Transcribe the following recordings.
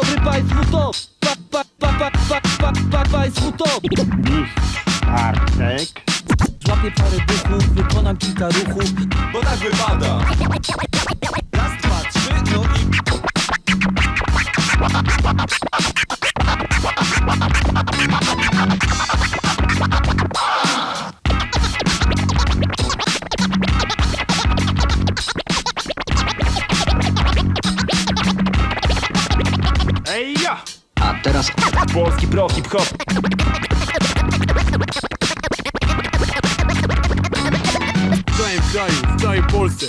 dobry państwu to. Pa, pa, pa, pa, pa, pa, pa, Państwu to. Bartek. Złapię parę duchów, wykonam kilka ruchów Bo tak wypada. Raz, dwa, trzy, no i Ej teraz. Polski pro hip hop. W całym kraju, w całej Polsce.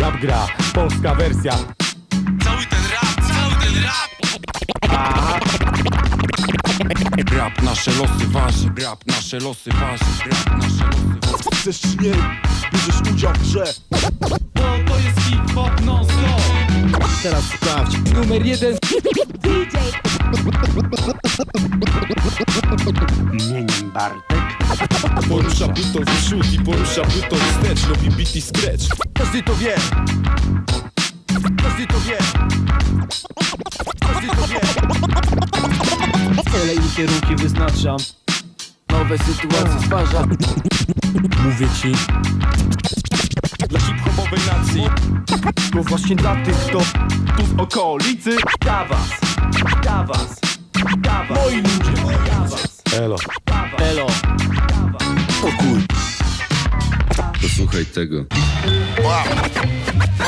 Rap gra, polska wersja. Cały ten rap, cały ten rap. Rap nasze losy waży, rap nasze losy waży, rap nasze losy waży. Chcesz czy nie, bierzesz udział w grze. Bo to jest hip-hop non-stop Teraz sprawdź. Numer jeden. Imieniem Bartek. Porusza butą w przód i porusza butą wstecz. Robi beat i scratch. Każdy to wie. Każdy to wie. Każdy to wie. Cele i kierunki wyznaczam Nowe sytuacje stwarzam Mówię ci. Dla hip-hopowej nacji. To właśnie dla tych, kto tu z okolicy. Dla was, dla was, dla was. Moi ludzie. Elo. Elo. Pokój Posłuchaj tego. Wow.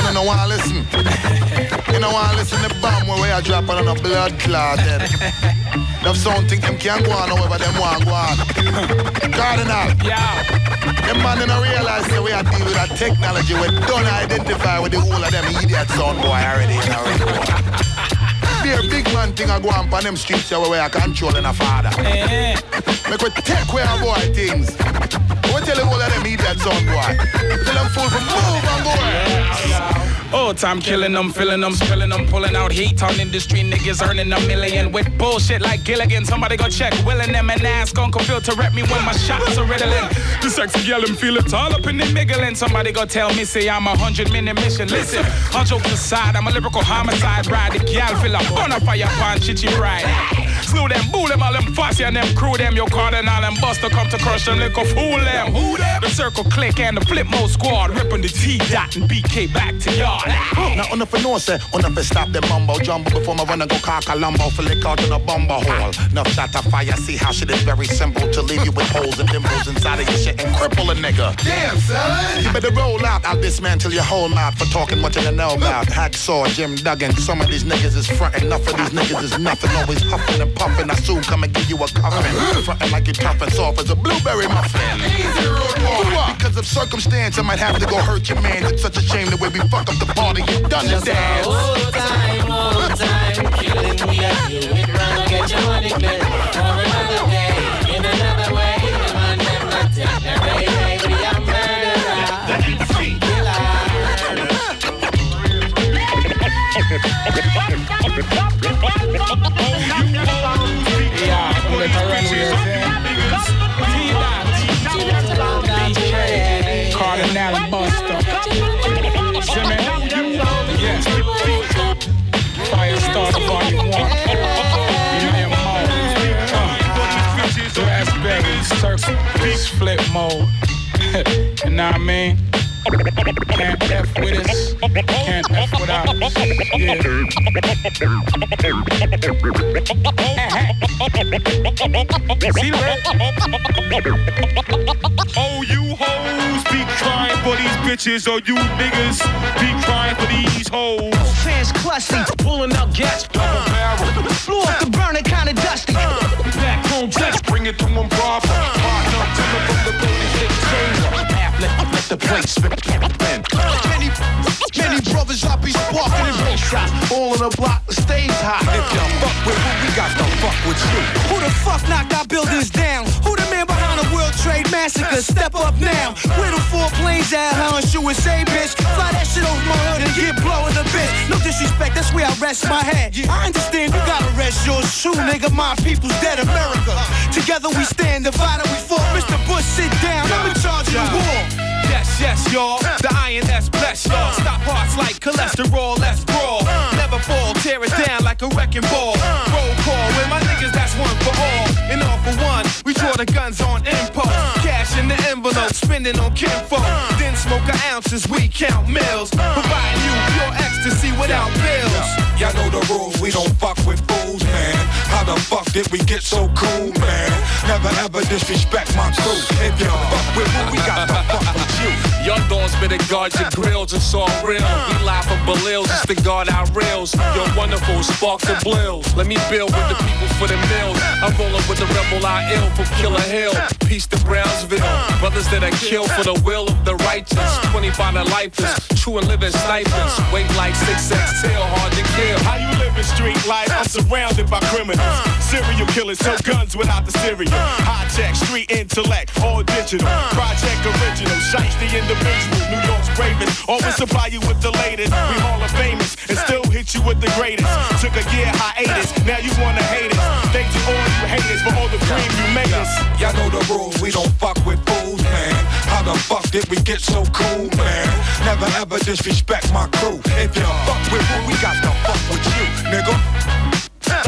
You don't wanna listen. You don't wanna listen to bomb where we are dropping on a blood clot then. Them sound think them can go on however them want go on. Kardinal. Yeah. Them man don't realize that we are dealing with a technology we don't identify with the whole of them idiot sound boy already. You know, A big man thing I go on on them streets here where we are controlling a father. Eh. Make we take away our boy things. We tell the whole of them idiot sound boy. Tell them fool for move and go. All time killing them, filling them, spilling them, pulling out heat on industry niggas earning a million with bullshit like Gilligan. Somebody go check willing them and ask Uncle Phil to rep me when my shots are riddling. The sexy and feel it all up in the miggling. Somebody go tell me say I'm a hundred minute mission. Listen, all jokes aside, I'm a lyrical homicide. Ride the gal feel up on a bonfire pan chichi ride. Slew them, boo them, all them fussy and them crew them. Yo, Kardinal and Busta come to crush them, little fool them. Who them? The circle click and the flip mode squad ripping the T dot and BK back to yard. Now, on if know say, on if stop the mumbo jumbo before my run and go cock a lumbo for lick out in a bumbo hole. Enough shot to fire, see how shit is very simple to leave you with holes and dimples inside of your shit and cripple a nigga. Damn, son. You better roll out, I'll dismantle your whole mouth for talking what you don't know about. Hacksaw, Jim Duggan, some of these niggas is frontin', enough of these niggas is nothing, always huffing and puffing. I soon come and give you a cuffin'. Uh-huh. Frontin' like you're tough and soft as a blueberry muffin. Because of circumstance, I might have to go hurt your man. It's such a shame the way we fuck up the party. You done the dance. Old time, old time, killing we are here with run, get your money clear for another day, in another way. The man them not take the way, hey, we are murderer, Yeah, let her run with circle, split mode. you know what I mean? Can't F with us, can't F without us. Yeah. See that? Oh, you hoes be crying for these bitches Or you niggas be crying for these hoes Fans clutching, pulling out gas, uh, double barrel. Flew off the burner, kinda dusty. Back home, test. Bring it to them proper Partner, them from the Golden State Half let, let the place spin. Many, many brothers I be sparking and shots. All in the block, stays hot. If y'all fuck with what we got, to fuck with you. Who the fuck knocked our buildings down? Who the man behind the World Trade Massacre? Step up now. Where the four planes at, huh? Say, bitch. Fly that shit over my hood and get blowing the bitch. No disrespect, that's where I rest my head. I understand you gotta rest yours too, nigga. My people's dead America. Together we stand, divided we fall. Mr. Bush, sit down. I'm in charge of the war. Yes, yes, y'all. Uh. The INS bless y'all. Uh. Stop hearts like cholesterol, let's brawl. Uh. Never fall, tear it down like a wrecking ball. Funds on impulse. Uh. Cash in the envelope, spending on kinfolk. Uh. Then smoke an ounce as we count mills. Uh. Providing you pure ecstasy without bills. Y'all know the rules, we don't fuck with fools, man. How the fuck did we get so cool, man? Never ever disrespect my crew. If you fuck with who, we got to fuck with Dawn's been a guard your grills, it's all real. We live for Belils, it's to guard our rails. You're wonderful, spark the blills. Let me build with the people for the mills. I'm rolling with the rebel I ill from Killer Hill. Peace that I kill for the will of the righteous. 25 to lifers, true and living snipers. Weight like 6X tail, hard to kill. How you living street life? I'm surrounded by criminals. Serial killers, no guns without the cereal. High tech, street intellect, all digital. Project original, shiesty individual. New York's bravest. Always supply you with the latest. We Hall of Famous and still hit you with the greatest. Took a year hiatus, now you wanna hate us. Thanks to all you haters for all the cream you made us. Y'all know the rules, we don't fuck with fools, man. How the fuck did we get so cool, man? Never ever disrespect my crew. If you fuck with who, we got to fuck with you, nigga.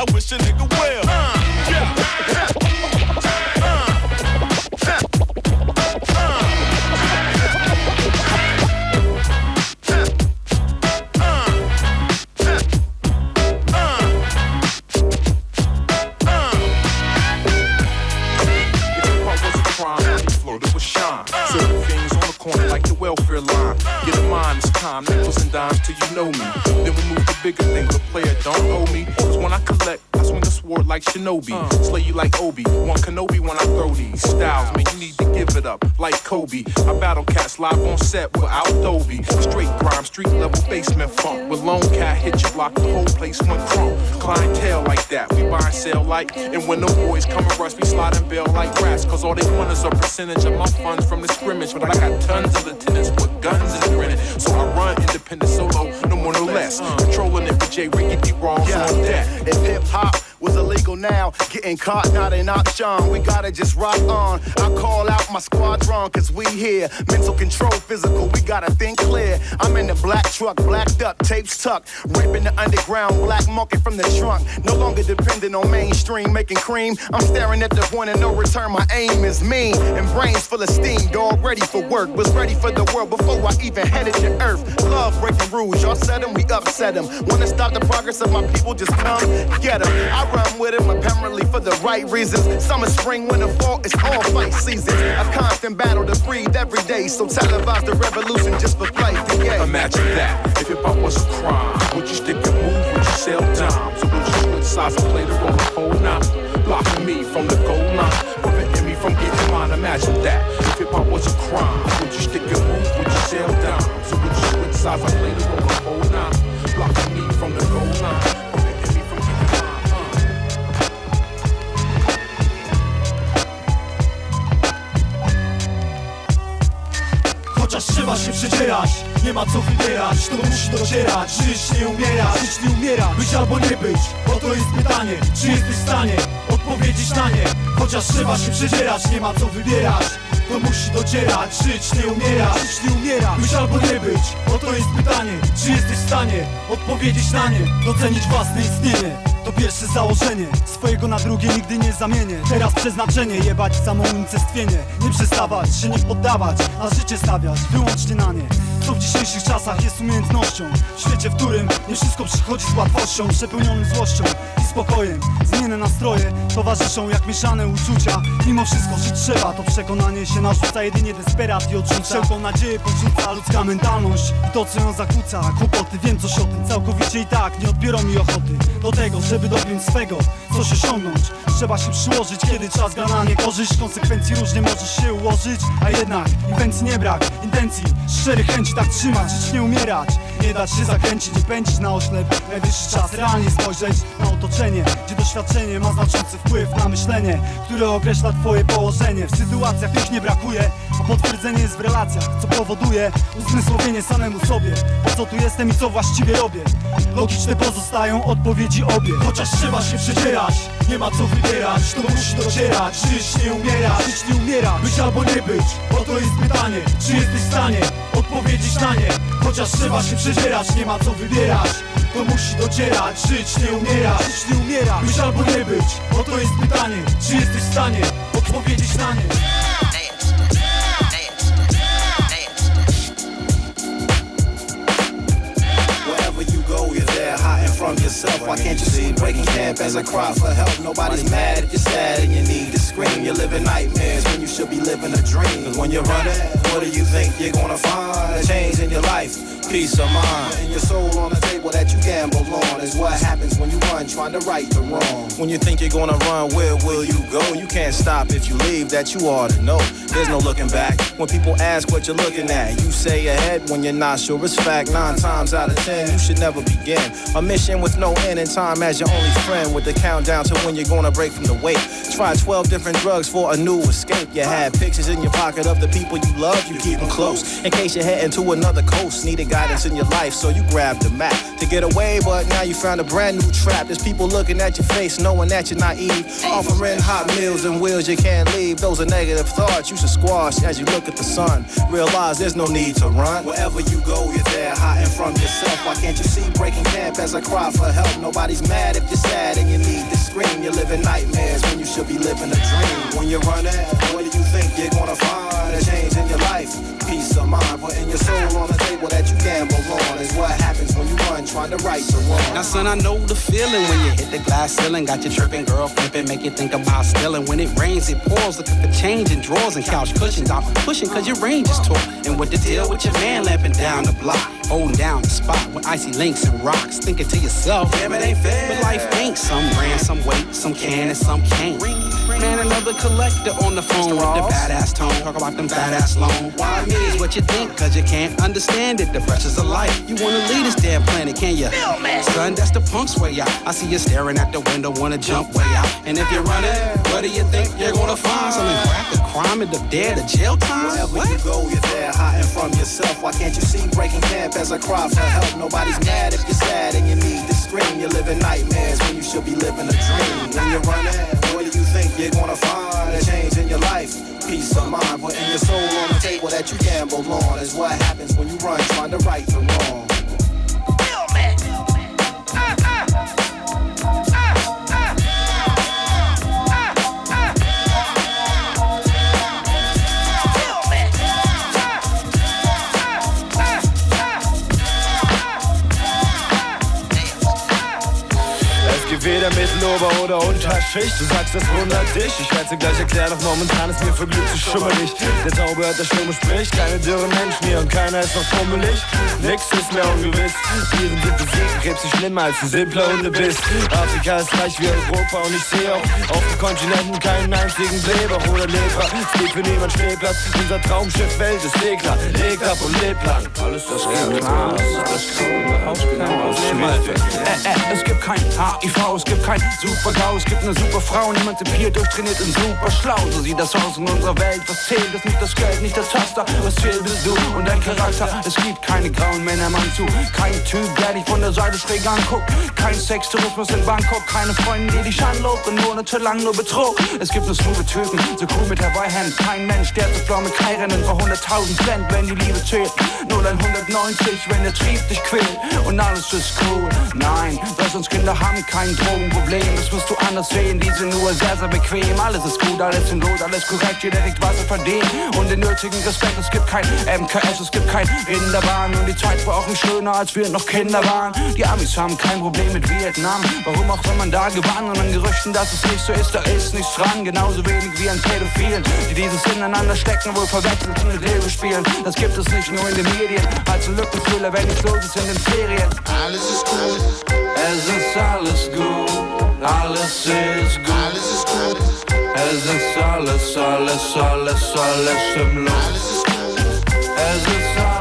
I wish a nigga will. Uh, yeah. Time, nickels and dimes till you know me. Then we move to bigger things, the player don't owe me. Cause when I collect, I swing the sword like Shinobi. Slay you like Obi, Wan Kenobi when I throw these styles. Man, you need to give it up like Kobe. I battle cats live on set without Dolby. Straight grime, street level basement funk. With lone cat hit you block, the whole place went crunk. Clientele like that, we buy and sell like. And when the boys come and rush, we slide and bail like rats. Cause all they want is a percentage of my funds from the scrimmage. But I got tons of lieutenants with guns and grinning. So I run independent solo, no more, no less. Controlling it with J. Ricky Ross Yeah. on deck. If hip hop was illegal now, getting caught not an option. We gotta just rock on. I call out my squadron, cause we here. Mental control, physical, we gotta think clear. I'm in the black truck, blacked up, tapes tucked. Ripping the underground, black market from the trunk. No longer dependent on mainstream, making cream. I'm staring at the point of no return. My aim is mean and brains full of steam. Dog ready for work, was ready for the world before I even headed to earth. Love breaking rules, y'all said them, we upset them. Wanna stop the progress of my people, just come get them. Run with them apparently for the right reasons. Summer, spring, winter, fall, it's all fight seasons. A constant battle to breathe every day. So televise the revolution just for play. Yeah. Imagine that. If hip hop was a crime, would you stick and move? Would you sell dimes? Or would you split size and play the role of whole nine? Blocking me from the goal line, preventing me from getting mine. Imagine that. If hip hop was a crime, would you stick and move? Would you sell dimes? Or would you split size and play the role Chociaż trzeba się przedzierać Nie ma co wybierać, to musi docierać. Żyć nie umierać, żyć nie umierać Być albo nie być, oto jest pytanie. Czy jesteś w stanie odpowiedzieć na nie? Chociaż trzeba się przedzierać, nie ma co wybierać. To musi docierać, żyć nie umierać Żyć nie umierać, być albo nie być Oto jest pytanie, czy jesteś w stanie odpowiedzieć na nie? Docenić własne istnienie to pierwsze założenie. Swojego na drugie nigdy nie zamienię. Teraz przeznaczenie, jebać samo unicestwienie Nie przestawać, się nie poddawać A życie stawiać, wyłącznie na nie. Co w dzisiejszych czasach jest umiejętnością. W świecie, w którym nie wszystko przychodzi z łatwością Przepełnionym złością spokojem. Zmienne nastroje towarzyszą jak mieszane uczucia. Mimo wszystko żyć trzeba, to przekonanie się narzuca. Jedynie desperat i odrzuca. Wszelką nadzieję porzuca ludzka mentalność. I to co ją zakłóca, kłopoty Wiem coś o tym, całkowicie i tak nie odbiorą mi ochoty Do tego, żeby dopiąć swego, coś osiągnąć? Trzeba się przyłożyć, kiedy czas gra na niekorzyść. Konsekwencji różnie możesz się ułożyć A jednak inwencji nie brak, intencji Szczerych chęci tak trzymać, żyć nie umierać. Nie dać się zakręcić i pędzić na oślep. Najwyższy czas realnie spojrzeć na otoczenie Gdzie doświadczenie ma znaczący wpływ na myślenie Które określa twoje położenie. W sytuacjach których nie brakuje A potwierdzenie jest w relacjach, co powoduje Uzmysłowienie samemu sobie Po co tu jestem i co właściwie robię. Logiczne pozostają odpowiedzi obie Chociaż trzeba się przedzierać Nie ma co wybierać, to musi docierać. Żyć nie umierać, żyć nie umierać Być albo nie być, oto jest pytanie Czy jesteś w stanie odpowiedzieć na nie. Chociaż trzeba się przedzierać, nie ma co wybierać to musi docierać, żyć nie umierać, żyć nie umierać. Być albo nie być, oto jest pytanie Czy jesteś w stanie wo wir dich from yourself. Why can't you see breaking camp as a cry for help? Nobody's mad if you're sad and you need to scream. You're living nightmares when you should be living a dream. Cause when you're running, what do you think you're gonna find? A change in your life, peace of mind. And your soul on the table that you gamble on is what happens when you run trying to right the wrong. When you think you're gonna run, where will you go? You can't stop if you leave, that you ought to know. There's no looking back. When people ask what you're looking at, you say ahead when you're not sure it's fact. Nine times out of ten, you should never begin. A mission with no end in time as your only friend with the countdown to when you're gonna break from the weight. Try 12 different drugs for a new escape. You had pictures in your pocket of the people you love, you keep them close. In case you're heading to another coast, needed guidance in your life, so you grabbed the map to get away, but now you found a brand new trap. There's people looking at your face, knowing that you're naive. Offering hot meals and wheels you can't leave. Those are negative thoughts you should squash as you look at the sun. Realize there's no need to run. Wherever you go, you're there, hiding from yourself. Why can't you see breaking camp as a cry for help? Nobody's mad if you're sad and you need to scream. You're living nightmares when you should be living a dream. When you're running, what do you think you're gonna find? A change in your life, peace of mind, putting your soul on the table that you gamble on is what happens when you run trying to right the wrong. Now, son, I know the feeling when you hit the glass ceiling. Got you tripping, girl, flipping, make you think about stealing. When it rains, it pours. Looking for change in drawers and couch cushions. I'm pushing cause your range is tall. And what the deal with your man lamping down the block? Holding down the spot with icy links and rocks. Thinking to yourself, damn, it ain't fair. But life ain't some ran, some wait, some can, and some can't. Man, another collector on the phone with the badass tone. Talk about them badass loans. Why me? Is what you think, cause you can't understand it. The pressures of life. You wanna leave this damn planet, can you? Son, that's the punk's way out. I see you staring at the window, wanna jump way out. And if you're running, what do you think you're gonna find? Something crack, a crime, and the dead, a jail time? Wherever you go, you're there, hiding from yourself. Why can't you see breaking camp as a cry for help? Nobody's mad if you're sad and you need to scream. You're living nightmares when you should be living a dream. When you're running, what do you think you're gonna find? A change in your life, peace of mind, putting your soul on the table that you gamble on is what happens when you run trying to right the wrong. Entweder Mittelober oder Unterschicht. Du sagst, das wundert dich. Ich werd's dir gleich erklären Doch momentan ist mir für Glück zu schummelig Der Taube hört, der Sturm spricht. Keine dürren Menschen hier und keiner ist noch fummelig. Nix ist mehr ungewiss. Viren sind besiegt Krebs ist schlimmer als ein simpler Hundebiss Afrika ist reich wie Europa und ich sehe auch Auf dem Kontinenten keinen einzigen Leber oder Leber Es gibt für niemand Stehplatz. Unser Traumschiff Welt ist Segler. Leg ab und lebt lang. Alles das geht das geht Alles das geht Alles das geht Alles das geht Alles das geht Alles das geht das das das das geht Alles das geht HIV, es gibt kein Super-GAU, es gibt eine super Frau, emanzipiert, durchtrainiert und super schlau. So sieht das aus in unserer Welt. Was zählt, ist nicht das Geld, nicht das Taster. Was zählt, bist du und dein Charakter. Es gibt keine grauen Männer, Mann zu. Kein Typ, der dich von der Seite schräg anguckt. Kein Sextourismus in Bangkok, keine Freundin, die dich anlobt und monatelang nur betrog. Es gibt nur smooth Typen, so cool mit Hawaii-Hemd. Kein Mensch, der zu blau mit Kai rennen für 100.000 Cent, wenn die Liebe zählt. Nur ein 190, wenn der Trieb dich quält. Und alles ist cool. Nein, was uns Kinder haben kein Drogenproblem. Das musst du anders sehen, die sind nur sehr, sehr bequem. Alles ist gut, alles in Lot, alles korrekt, jeder kriegt was er verdient. Und den nötigen Respekt, es gibt kein MKS, es gibt kein in der Bahn. Und die Zeit war auch nicht schöner, als wir noch Kinder waren. Die Amis haben kein Problem mit Vietnam. Warum auch wenn man da gewann und an Gerüchten, dass es nicht so ist, da ist nichts dran. Genauso wenig wie an Pädophilen, die dieses ineinander stecken, wohl verwechselt mit Liebe spielen. Das gibt es nicht nur in den Medien, als ein Lückenfüller, wenn nichts los ist in den Ferien. Alles ist gut. Es ist alles gut, alles ist gut. Alles ist gut. Es ist alles, alles, alles, alles im Lot. Alles ist gut. Es ist alles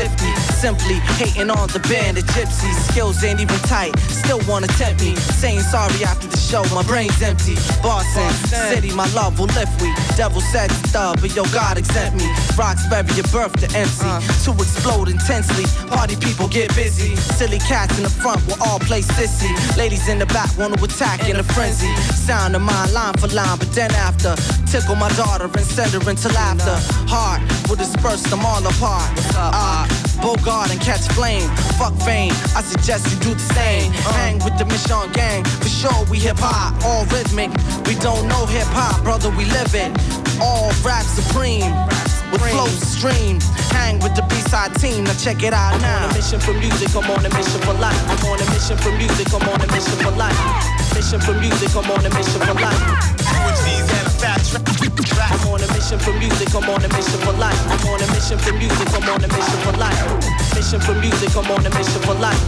50 Simply hating on the band of gypsies. Skills ain't even tight, still wanna tempt me. Saying sorry after the show, my brain's empty. Boston City, my love will lift we. Devil said stub, but yo, God exempt me. Roxbury, your birth to MC. To explode intensely, party people get busy. Silly cats in the front will all play sissy. Ladies in the back wanna attack in a frenzy. Sound of mine, line for line, but then after, tickle my daughter and send her into laughter. Heart will disperse them all apart. Ah, Bogart and catch flame. Fuck fame, I suggest you do the same. Uh-huh. Hang with the Mission gang, for sure we hip hop, all rhythmic. We don't know hip hop, brother, we live it. All rap supreme. With flow stream, hang with the B-side team. Now check it out now. I'm on a mission for music. I'm on a mission for life. I'm on a mission for music. I'm on a mission for life. Mission for music. I'm on a mission for life. I'm on a mission for music. I'm on a mission for life. I'm on a mission for music. I'm on a mission for life. Mission for music. I'm on a mission for life.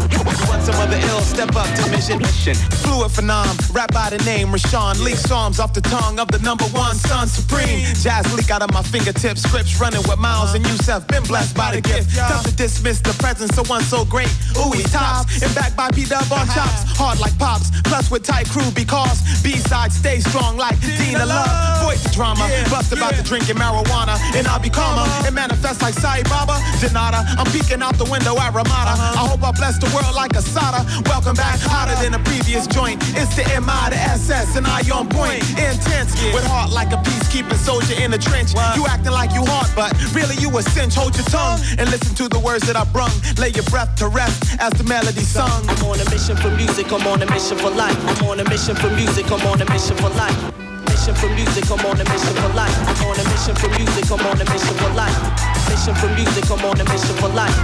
Want some other ill, step up to mission. mission. Fluid phenom, rap by the name Rashawn. Leak psalms off the tongue of the number one son supreme. Jazz leak out of my fingertips. Scripts running with Miles and Yusef. Been blessed by the gift. Tough to dismiss the presence of one so great. Ooh, he tops. And back by P-Dub on uh-huh. chops. Hard like pops. Plus with tight crew because B-side stay strong like Dina Love. Voice the drama. Bust about to drinking marijuana. And I'll be uh-huh. calmer. And manifest like Sai Baba. Denada. I'm peeking out the window at Ramada. Uh-huh. I hope I bless the world like a Sada. Welcome back, hotter than a previous joint. It's the MI, the SS, and I on point. Intense, with heart like a peacekeeping soldier in the trench. You acting like you hard, but really you a cinch. Hold your tongue and listen to the words that I brung. Lay your breath to rest as the melody sung. I'm on a mission for music, I'm on a mission for life. I'm on a mission for music, I'm on a mission for life. Mission for music, I'm on a mission for life. I'm on a mission for music, I'm on a mission for life. Mission for music, I'm on a mission for life.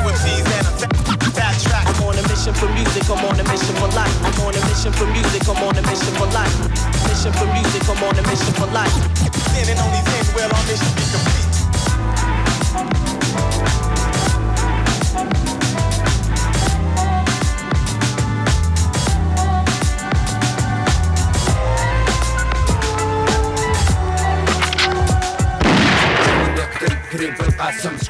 UMC's and a fat. I'm on a mission for music, I'm on a mission for life. I'm on a mission for music, I'm on a mission for life. Mission for music, I'm on a mission for life. Then and only then will our mission be complete. بالقاسم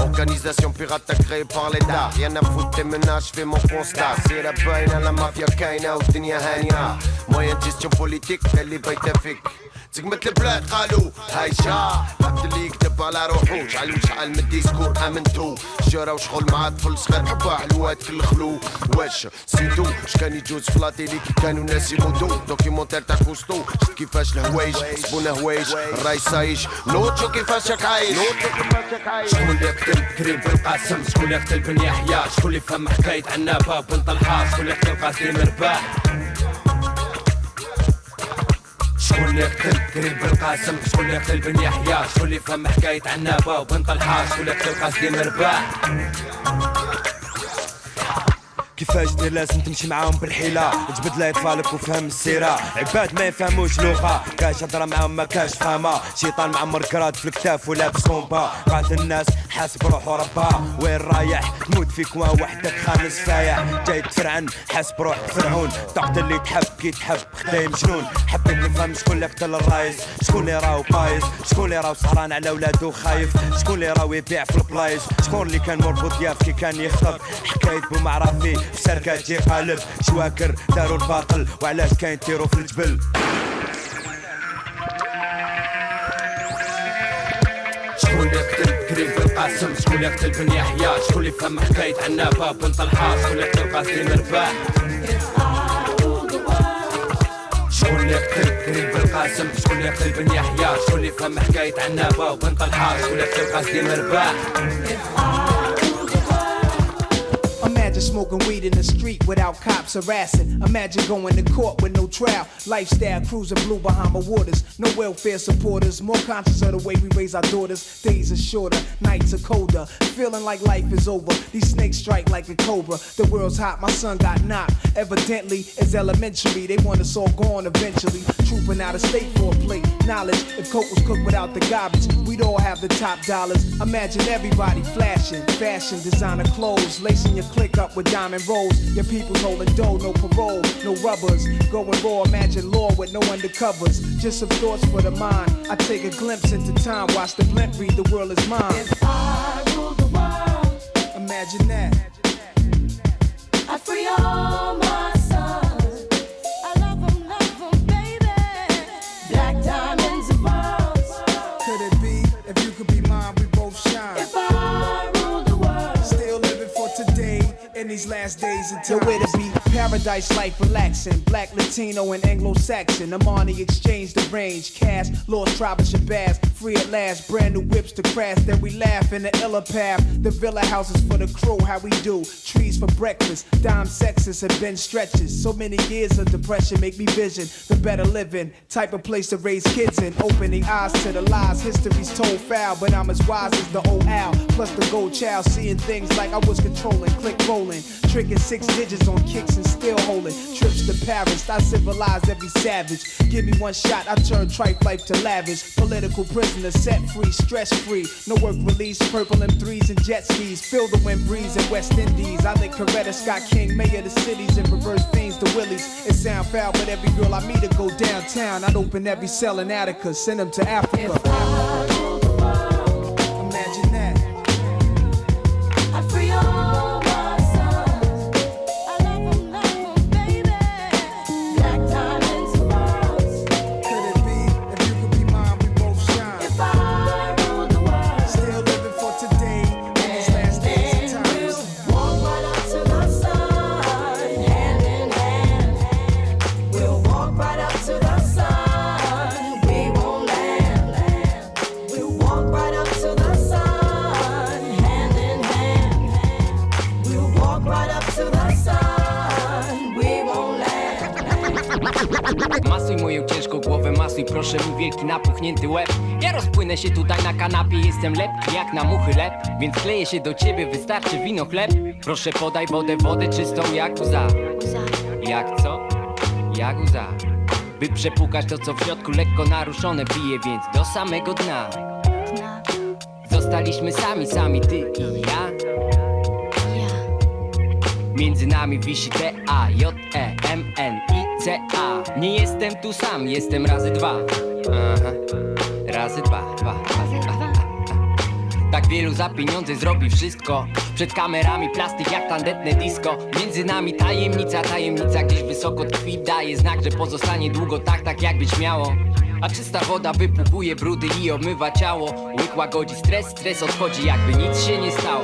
Organisation pirate créée par l'État. Rien à foutre des menaces, fais mon constat. C'est la baine à la mafia kaina ou dunia hania. Moyen gestion politique, elle est بيتفك زقمت البلاد قالوا هاي شا عبد اللي يكتب على روحو شعل وشعل من الديسكور امنتو شرا وشغل مع طفل صغير حبا حلوات في الخلو واش سيدو شكان يجوز في لاتيلي كي كانوا ناس يموتو دوكيمونتير تاع كوستو شفت كيفاش الهوايج صبونا هوايج الرايس عايش نوتشو كيفاش راك عايش شكون اللي يقتل كريم بالقاسم. شكون اللي يقتل بن يحيى؟ شكون اللي فهم حكاية عنابة بن طلحة. شكون اللي يقتل قاسم مرباح؟ شكون اللي يقتل كريم بالقاسم؟ شكون اللي يقتل بن يحيى؟ شكون اللي فهم حكاية عنابة وبن طلحة. شكون اللي يقتل قاسم مرباح؟ كيفاش دير لازم تمشي معاهم بالحيلة؟ تجبد لا يطفالك وفهم السيرة. عباد ما يفهموش لغة. كاش هضرة معاهم ما كاش فهمة. شيطان معمر كراد في الكتاف ولابس كومبا قاتل الناس حاسب روحو ربا. وين رايح؟ تموت فيك وين وحدك خامس فايح. جاي تفرعن حاسب روحك فرعون تقتل اللي تحب كي تحب خداي مجنون حبيت نفهم شكون اللي قتل الرايس؟ شكون اللي راهو بايظ شكون اللي راهو سهران على ولادو خايف؟ شكون اللي راهو يبيع في البلايص شكون اللي كان مربوط ياف كي كان يخطب؟ حكاية بومعرفي في سركة تجي قالب شواكر داروا الباطل وعلاش كاين تيرو في الجبل. شكون اللي يقتل كريم بالقاسم شكون اللي يقتل بن يحيى؟ شكون اللي فهم حكاية عنابة بن طلحة؟ شكون اللي يقتل قاسم مرباح؟ شكون اللي يقتل كريم بالقاسم شكون اللي يقتل بن يحيى؟ شكون اللي فهم حكاية عنابة وبن طلحة؟ شكون اللي يقتل قاسم مرباح؟ Imagine smoking weed in the street without cops harassing. Imagine going to court with no trial. Lifestyle cruising blue behind Bahama waters. No welfare supporters. More conscious of the way we raise our daughters. Days are shorter, nights are colder. Feeling like life is over. These snakes strike like a cobra. The world's hot, my son got knocked. Evidently, it's elementary. They want us all gone eventually. Trooping out of state for a plate. Knowledge, if coke was cooked without the garbage, we'd all have the top dollars. Imagine everybody flashing. Fashion, designer clothes. Lacing your click up with diamond rolls. Your people's holding dough, no parole, no rubbers. Going raw, imagine law with no undercovers. Just some thoughts for the mind. I take a glimpse into time, watch the blimp read, the world is mine. If I rule the world, imagine that. I free all my these last days until where to be. Paradise life relaxing. Black, Latino, and Anglo Saxon. Armani exchange the range. Cash, lost tribe of Shabazz. Free at last. Brand new whips to crash. Then we laugh in the illa path. The villa houses for the crew. How we do. Trees for breakfast. Dime sexes have been stretches. So many years of depression make me vision the better living. Type of place to raise kids in. Opening eyes to the lies. History's told foul. But I'm as wise as the old owl. Plus the gold child. Seeing things like I was controlling. Click rolling. Tricking six digits on kicks and still holding. Trips to Paris. I civilized every savage. Give me one shot. I turn tripe life to lavish. Political prisoner set free. Stress free. No work release. Purple M3s and jet skis. Feel the wind breeze in West Indies. I think Coretta Scott King, mayor of the cities, and reverse things to Willies. It sound foul, but every girl I meet to go downtown. I'd open every cell in Attica, send them to Africa. Masuj moją ciężką głowę, masuj proszę mój wielki napuchnięty łeb. Ja rozpłynę się tutaj na kanapie, jestem lepki jak na muchy lep. Więc kleję się do ciebie, wystarczy wino chleb. Proszę podaj wodę, wodę czystą jak łza. Jak co? Jak łza. By przepłukać to co w środku lekko naruszone bije Więc do samego dna. Zostaliśmy sami, sami ty i ja. Między nami wisi T, A, J, E, M, N, I, C, A. Nie jestem tu sam, jestem razy dwa. Aha, razy dwa, dwa, dwa, dwa. Tak wielu za pieniądze zrobi wszystko. Przed kamerami plastik jak tandetne disco. Między nami tajemnica, tajemnica gdzieś wysoko tkwi. Daje znak, że pozostanie długo tak, tak jak być miało. A czysta woda wypłukuje brudy i omywa ciało. Łyk łagodzi stres, stres odchodzi jakby nic się nie stało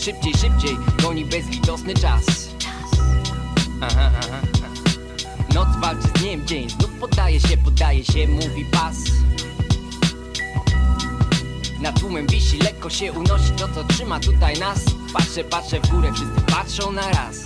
Szybciej, szybciej, goni bezlitosny czas. Aha, aha. Noc walczy z dniem, dzień znów poddaje się, poddaje się, mówi pas. Nad tłumem wisi, lekko się unosi to, co trzyma tutaj nas. Patrzę, patrzę w górę, wszyscy patrzą na raz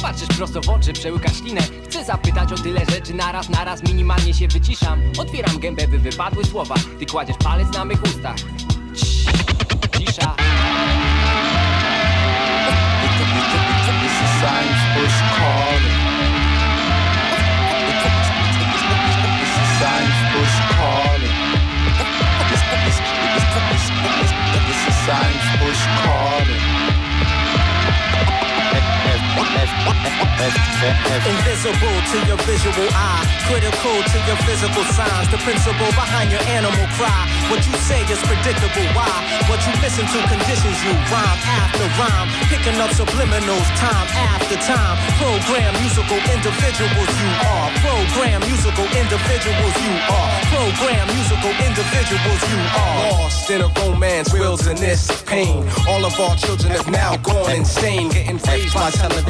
a patrzysz prosto w oczy, przełykasz ślinę Chcę zapytać o tyle rzeczy naraz, naraz Minimalnie się wyciszam. Otwieram gębę, by wypadły słowa. Ty kładziesz palec na mych ustach. Cisza. Science push calling. Invisible to your visual eye, critical to your physical signs. The principle behind your animal cry. What you say is predictable. Why? What you listen to conditions you. Rhyme after rhyme, picking up subliminals time after time. Program musical individuals you are. Program musical individuals you are. Program musical individuals you are. Lost in a romance, wilderness of pain. All of our children have now gone insane, getting raised by television.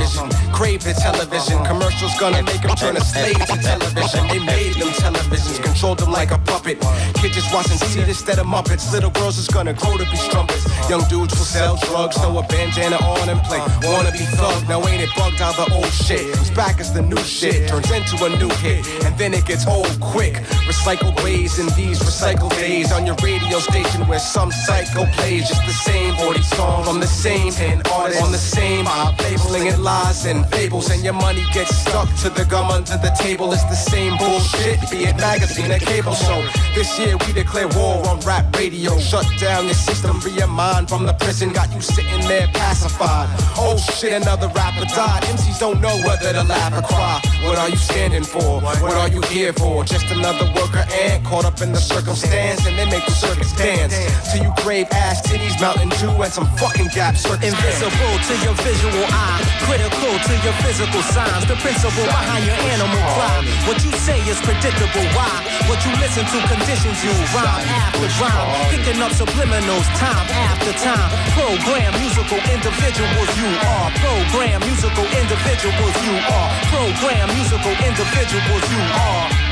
Crave the television. Commercials gonna make them turn a slave to television. They made them televisions, controlled them like a puppet. Kids just watching Cedar instead of Muppets. Little girls is gonna grow to be strumpets. Young dudes will sell drugs, throw a bandana on and play. Wanna be thug, now ain't it bugged how the old shit comes back as the new shit turns into a new hit, and then it gets old quick. Recycled ways in these recycled days on your radio station where some psycho plays just the same 40 songs from the same 10 artists on the same vibe, labeling it lies and fables, and your money gets stuck to the gum under the table. It's the same bullshit, be it magazine or cable show. This year we declare war on rap radio, shut down your system, free your mind from the prison, got you sitting there pacified. Oh shit, another rapper died. MCs don't know whether to laugh or cry. What are you standing for? What are you here for? Just another worker ant caught up in the circumstance, and they make the circus dance. Till you crave ass titties, Mountain Dew, and some fucking gap circus Invisible to your visual eye, critical to your physical signs. The principle behind your animal cry. What you say is predictable. Why? What you listen to conditions you. Rhyme after rhyme, picking up subliminals time after time. Program musical individuals you are. Program musical individuals you are. Program musical individuals you are.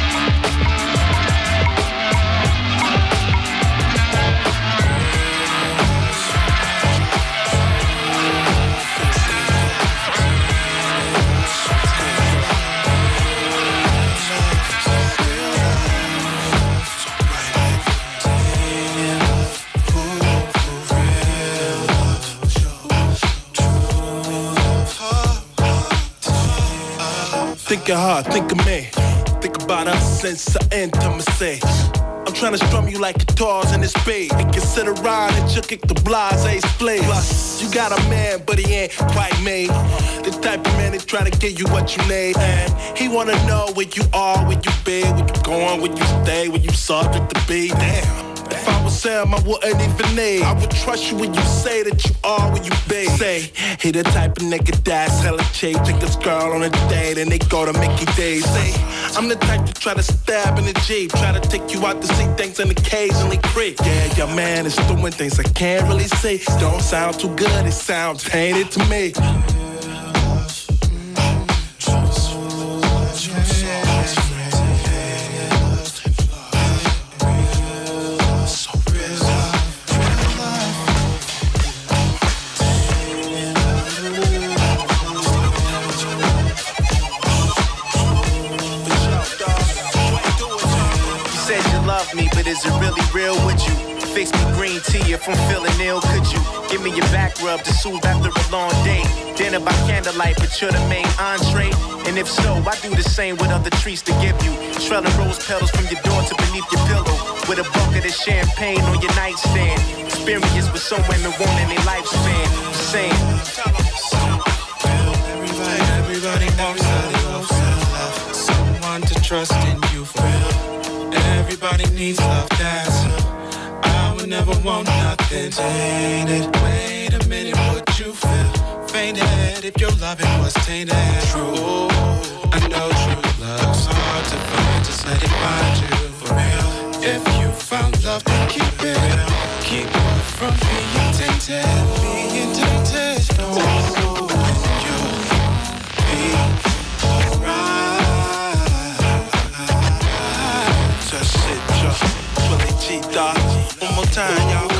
Think hard, think of me. Think about us since the intimacy. I'm trying to strum you like guitars in this beat. And consider riding and you kick the blase split. Plus, you got a man, but he ain't quite me. The type of man that try to get you what you need. And he wanna know where you are, where you be, where you going, where you stay, where you subject to be. Damn. If I was Sam, I wouldn't even need. I would trust you when you say that you are when you be. Say, he the type of nigga that's hella cheap. Take this girl on a date and they go to Mickey D's. Say, I'm the type to try to stab in the Jeep. Try to take you out to see things and occasionally creep. Yeah, your man is doing things I can't really see. Don't sound too good, it sounds tainted to me. Is it really real? with you fix me green tea if I'm feeling ill? Could you give me your back rub to soothe after a long day? Dinner by candlelight, but you're the main entree. And if so, I do the same with other treats to give you. Trailing rose petals from your door to beneath your pillow. With a bucket of champagne on your nightstand. Experience with some women wanting a lifespan. Saying, Everybody trust in you. Everybody needs love. That's I would never want nothing tainted. Wait a minute, would you feel fainted if your loving was tainted? True, I know true love's hard to find. Just let it find you for real. If you found love, then keep it. Keep it from being tainted, being tainted. No, you be She thought. One more time, y'all.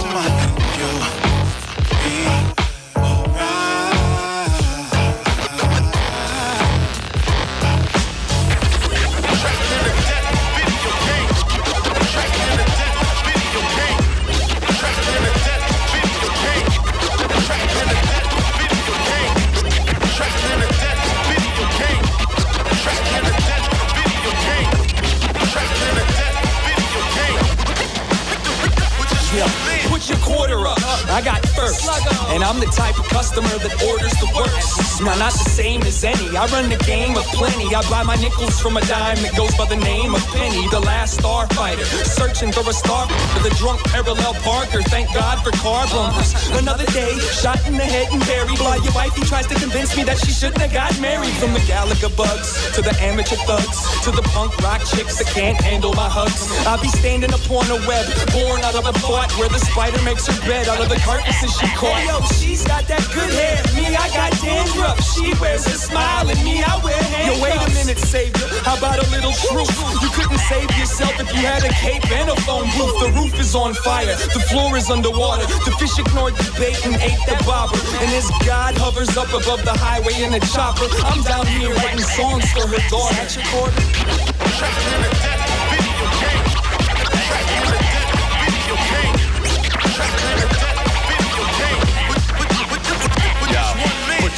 I got first. And I'm the type of customer that orders the worst. Now, not the same as any. I run the game of plenty. I buy my nickels from a dime that goes by the name of Penny, the last starfighter. Searching for a star for the drunk parallel Parker. Thank God for car bumpers. Another day, shot in the head and buried. While your wifey tries to convince me that she shouldn't have got married. From the Gallagher bugs to the amateur thugs to the punk rock chicks that can't handle my hugs. I'll be standing upon a web, born out of a thought where the spider makes her bed out of the carcasses she caught. Yo, she's got that good hair. Me, I got dandruff. She wears a smile, and me, I wear handcuffs. Yo, wait a minute, savior. How about a little truth? You couldn't save yourself if you had a cape and a phone booth. The roof is on fire. The floor is underwater. The fish ignored the bait and ate the bobber. And as God hovers up above the highway in a chopper, I'm down here writing songs for her daughter. At your quarter.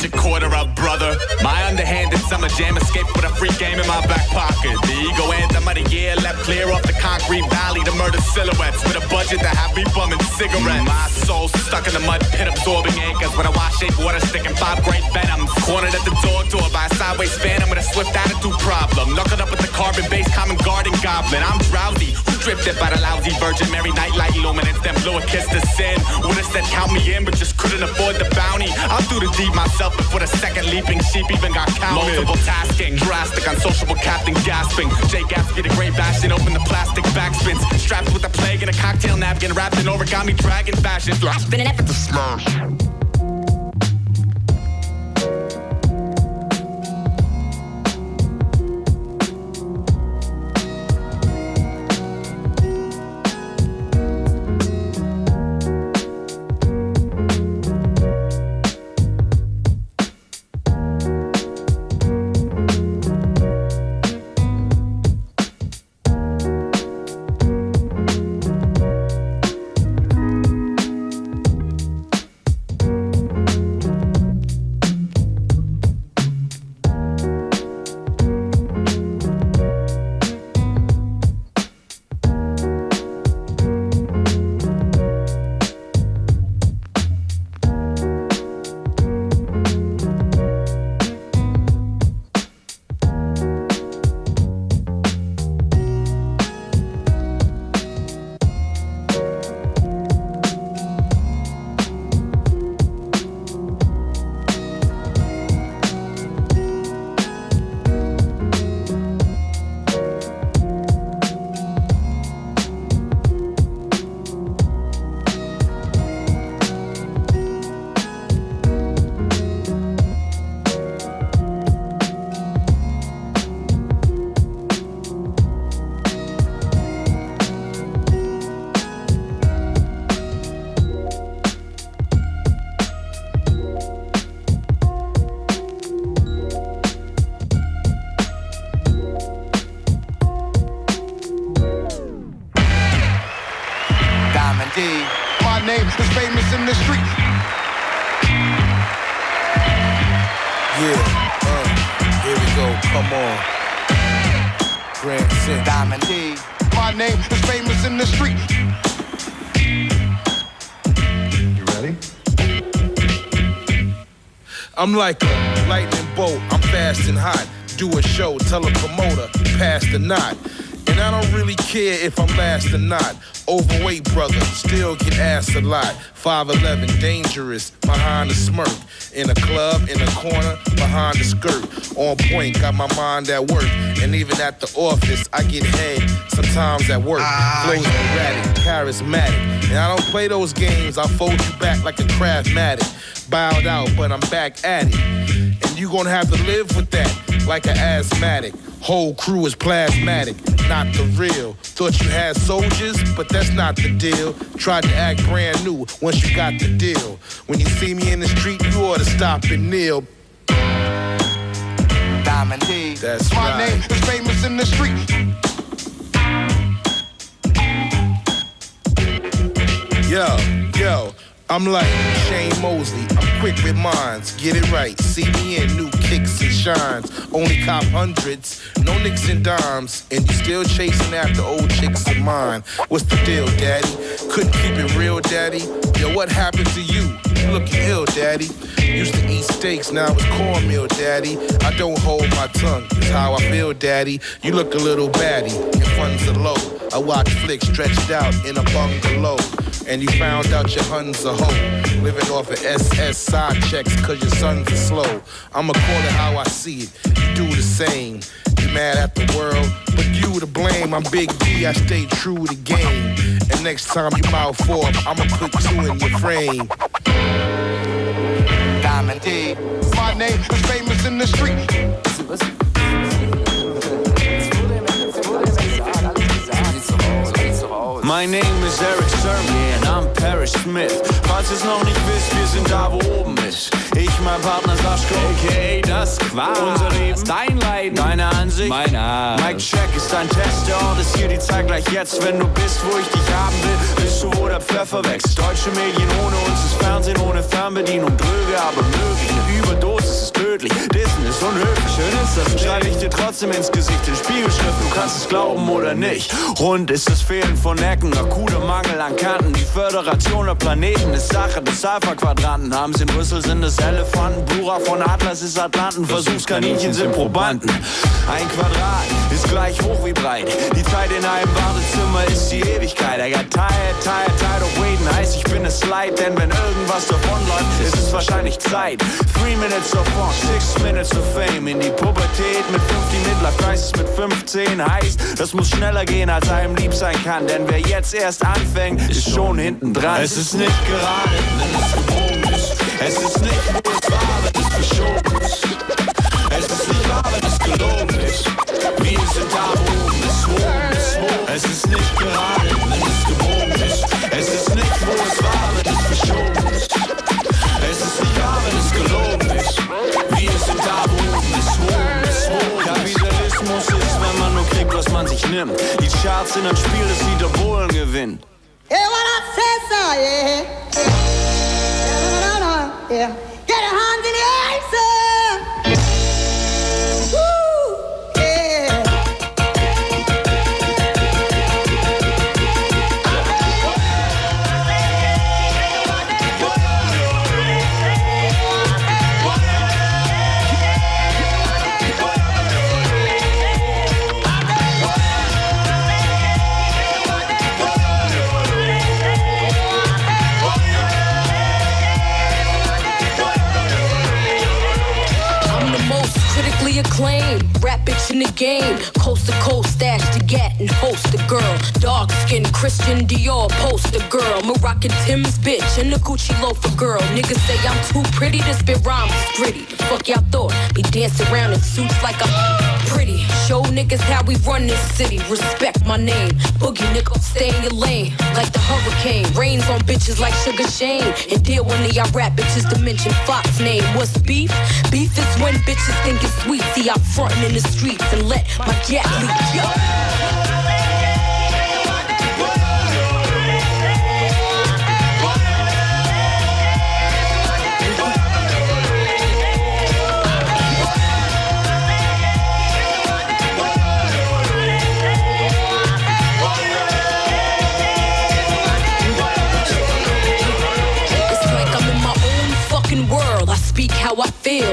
Your quarter up, brother. My underhanded summer jam escaped with a free game in my back pocket. The ego anthem of the year left clear off the concrete valley to murder silhouettes with a budget that had me bumming cigarettes. My soul stuck in the mud pit, absorbing anchors with a wash shape water sticking five great venoms. Cornered at the door door by a sideways phantom with a swift attitude problem. Knuckled up with the carbon based common garden goblin. I'm drowsy. Who drifted by the lousy Virgin Mary nightlight luminance? Then blew a kiss to sin. Would've said count me in, but just couldn't afford the bounty. I'm through the deed myself before the second leaping sheep even got counted. Multiple tasking, drastic, unsociable captain gasping. Jay Gatsby, the great bastion, open the plastic backspins. Strapped with a plague and a cocktail napkin, wrapped in origami dragon fashion. Been an effort to smash. I'm like a lightning bolt. I'm fast and hot. Do a show, tell a promoter, pass the knot. And I don't really care if I'm last or not. Overweight brother, still get asked a lot. 5'11, dangerous, behind the smirk. In a club, in a corner, behind the skirt. On point, got my mind at work. And even at the office, I get head sometimes at work. Ah, Flows erratic, charismatic. And I don't play those games, I fold you back like a craftmatic. Bowed out, but I'm back at it. And you gonna have to live with that like an asthmatic. Whole crew is plasmatic, not the real. Thought you had soldiers, but that's not the deal. Tried to act brand new once you got the deal. When you see me in the street, you ought to stop and kneel. Diamond D. That's My right. name is famous in the street. Yo, yo, I'm like Shane Mosley. I'm quick with minds. Get it right. See me in new kicks and shines. Only cop hundreds, no nicks and dimes. And you still chasing after old chicks of mine. What's the deal, daddy? Couldn't keep it real, daddy. Yo, what happened to you? You looking ill, daddy. Used to eat steaks, now it's cornmeal, daddy. I don't hold my tongue, it's how I feel, daddy. You look a little batty, your funds are low. I watch flicks stretched out in a bungalow. And you found out your hun's a hoe. Living off of SS side checks cause your sons are slow. I'ma call it how I see it. You do the same. You mad at the world, but you to blame. I'm Big D, I stay true to game. And next time you mouth off, I'ma put two in your frame. Diamond D. My name is famous in the street. My name is Erick Sermon I'm Paris Smith. Falls es noch nicht wisst, wir sind da, wo oben ist. Ich, mein Partner Saschko, a.k.a. das Quark. Unser Leben, dein Leiden, deine Ansicht, mein Arsch. Mike Check ist dein Test, der Ort ist hier die Zeit gleich jetzt. Wenn du bist, wo ich dich haben will, bist du, wo der Pfeffer wächst. Deutsche Medien ohne uns ist Fernsehen ohne Fernbedienung. Dröge, aber möglich. Eine Überdosis ist tödlich. Dissen ist unhöflich. Schön ist das, schreibe ich dir trotzdem ins Gesicht in Spiegelschrift. Du kannst es glauben oder nicht. Rund ist das Fehlen von Ecken, akuter Mangel an Kanten. Die Föderation der Planeten ist Sache des Alpha-Quadranten. Haben sie in Brüssel sind es Elefanten. Plural von Atlas ist Atlanten. Versuchskaninchen sind Probanden. Ein Quadrat ist gleich hoch wie breit. Die Zeit in einem Wartezimmer ist die Ewigkeit. I got tired, tired, tired of waiting. Heißt, ich bin es leid, denn wenn irgendwas davonläuft, ist es wahrscheinlich Zeit. Three minutes of fun, six minutes of fame. In die Pubertät mit 50 Midlife Crisis mit 15 heißt, das muss schneller gehen, als einem lieb sein kann. Denn wer jetzt erst anfängt, ist schon hinten dran. Es ist nicht gerade, wenn es gebogen ist. Es ist nicht, wo es war, wenn es verschoben. Es ist nicht wahr, wenn es gelogen ist. Wir sind da, wo oben ist, wo oben ist. Es ist nicht gerade, wenn es gebogen ist. Es ist nicht, wo es war, wenn es verschoben ist. Es ist nicht wahr, wenn es gelogen ist. Wir sind da, wo oben ist, wo oben ist. Kapitalismus ist, wenn man nur kriegt, was man sich nimmt. Die Charts sind ein Spiel, das die der Bullen gewinnen. Yeah, what so, yeah. Yeah. Get your hands in the air, sir. In the game. Coast to coast, stash to get and host a girl. Dark skin, Christian Dior, poster girl. Moroccan Tim's bitch and a Gucci loafer girl. Niggas say I'm too pretty to spit rhymes is gritty. Fuck y'all thought, be dancing around in suits like I'm pretty. Show niggas how we run this city. Respect my name. Boogie nigga, stay in your lane. Like the hurricane. Rains on bitches like Sugar Shane. And deal one of y'all rap bitches to mention Fox name. What's beef? Beef is when bitches think it's sweet. See, I'm frontin' in the streets and let my gat leak. Yo.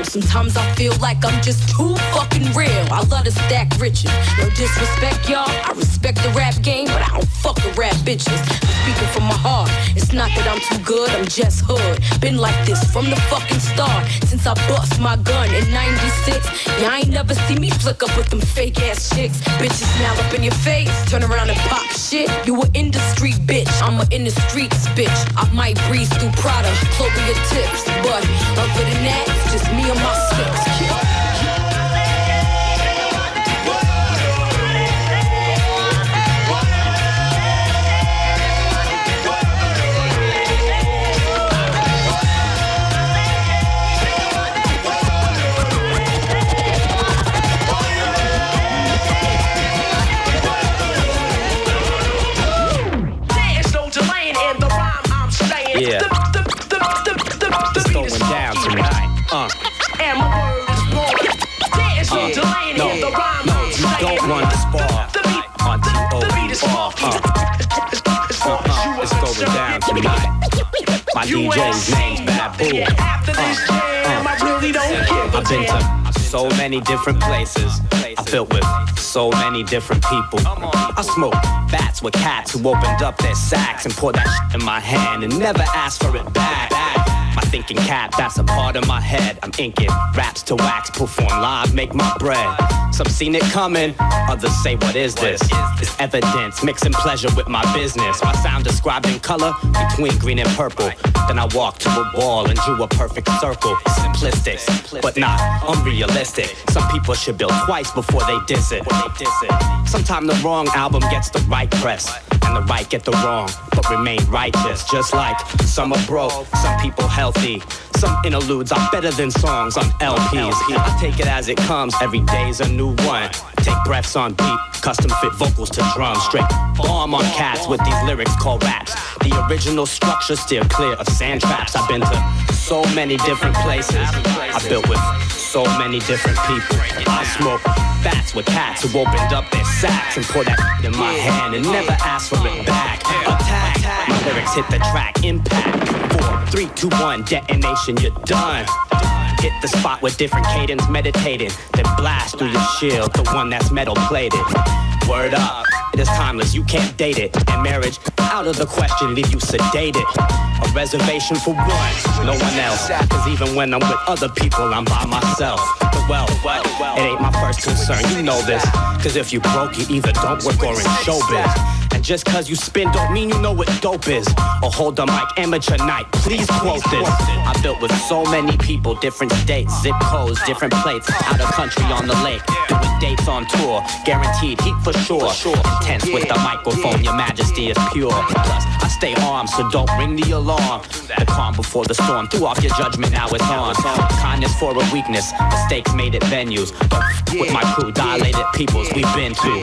Sometimes I feel like I'm just too fucking real. I love to stack riches. No disrespect, y'all. I respect the rap game, but I don't fuck with rap bitches. I'm speaking from my heart. It's not that I'm too good, I'm just hood. Been like this from the fucking start. Since I bust my gun in 96. Y'all ain't never see me flick up with them fake ass chicks. Bitches now up in your face. Turn around and pop shit. You a industry bitch. I'm a in the streets bitch. I might breeze through Prada, Clovia tips. But other than that, it's just me and my yeah. The, the, the, the, the, the, the, It's going down tonight. My DJ's name's I really don't a I've been to so many different places. I felt with so many different people. I smoked bats with cats who opened up their sacks and poured that shit in my hand and never asked for it back. My thinking cap, that's a part of my head. I'm inking raps to wax, perform live, make my bread. Some seen it coming, others say, What is this? It's evidence, mixing pleasure with my business. My sound described in color between green and purple. Then I walked to a wall and drew a perfect circle. Simplistic, but not unrealistic. Some people should build twice before they diss it. Sometimes the wrong album gets the right press, and the right get the wrong, but remain righteous. Just like some are broke, some people healthy. Some interludes are better than songs on LPs. I take it as it comes, every day's a new one. Take breaths on beat, custom fit vocals to drums. Straight bomb on cats with these lyrics called raps. The original structure still clear of sand traps. I've been to so many different places. I built with so many different people. I smoke bats with cats who opened up their sacks and poured that in my hand and never asked for it back. Attack, my lyrics hit the track, impact. Four, three, two, one, detonation, you're done. Hit the spot with different cadence, meditating, then blast through your shield, the one that's metal plated. Word up, it is timeless, you can't date it. And marriage, out of the question, leave you sedated. A reservation for one, no one else. Cause even when I'm with other people, I'm by myself. Well, it ain't my first concern, you know this. Cause if you broke, you either don't work or in showbiz. And just cause you spin don't mean you know what dope is. Or hold the mic amateur night, please quote this. I built with so many people, different states, zip codes, different plates, out of country on the lake. Dates on tour, guaranteed heat for sure. sure. Intense with the microphone, your majesty is pure. Plus, I stay armed, so don't ring the alarm. The calm before the storm, threw off your judgment, now it's on. Kindness for a weakness, mistakes made at venues. Don't f- with my crew, dilated peoples we've been to.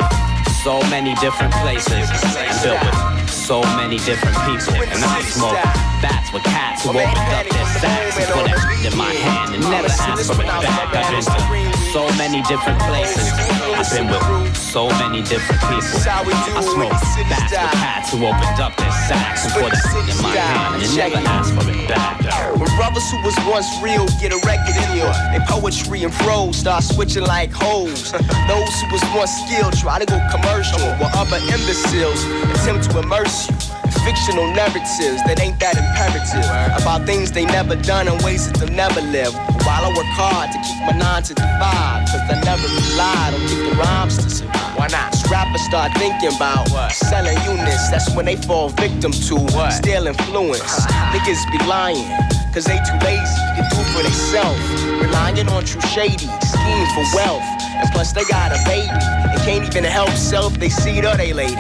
So many different places. And built with so many different people. And I smoke bats with cats who opened up their sacks and put that in my hand and never asked for it back. I've been so many different places. I've been with so many different people. I smoke bats with cats who opened up their sacks and put that in my hand and never asked for it back. When brothers who was once real get a record deal, and poetry and prose start switching like hoes. Those who was once skilled try to go commercial, while other imbeciles attempt to immerse you. Fictional narratives that ain't that imperative about things they never done and ways that they'll never live. While I work hard to keep my nine to the five, cause I never relied on keep the rhymes to survive. Why not? Rappers start thinking about selling units. That's when they fall victim to steal influence. Niggas be lying. Cause they too lazy to do for themselves. Relying on true shady, scheme for wealth. And plus they got a baby. And can't even help self, they see the they lady.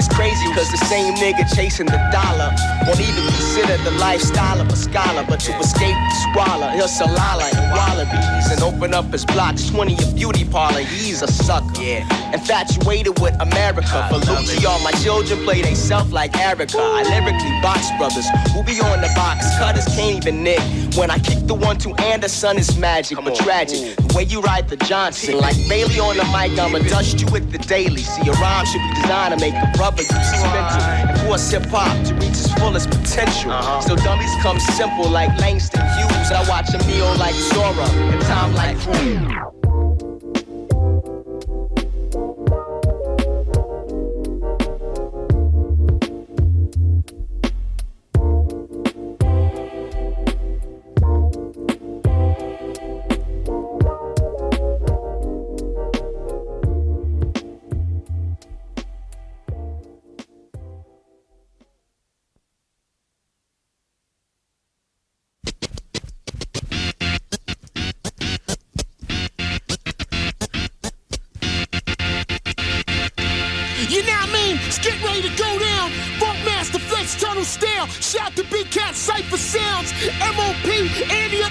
it's crazy cause the same nigga chasing the dollar won't even consider the lifestyle of a scholar. But to escape the squalor, he'll sell lala and wallabies and open up his blocks 20 a beauty parlor. He's a sucker. Yeah. Infatuated with America. For Lucci, all my children play they self like Erica. I lyrically box brothers who be on the box. Cutters can't even nick. When I kick the one two Anderson, it's magic, but tragic. The way you ride the Johnson, like Bailey on the mic, I'ma dust you with the daily. See, a rhyme should be designed to make a brother use his mental and force hip hop to reach its fullest potential. Uh-huh. So dummies come simple like Langston Hughes. I watch a meal like Zora and time like Crew. Flex Tunnel Shout to Big Cat Cipha Sounds. MOP, Andy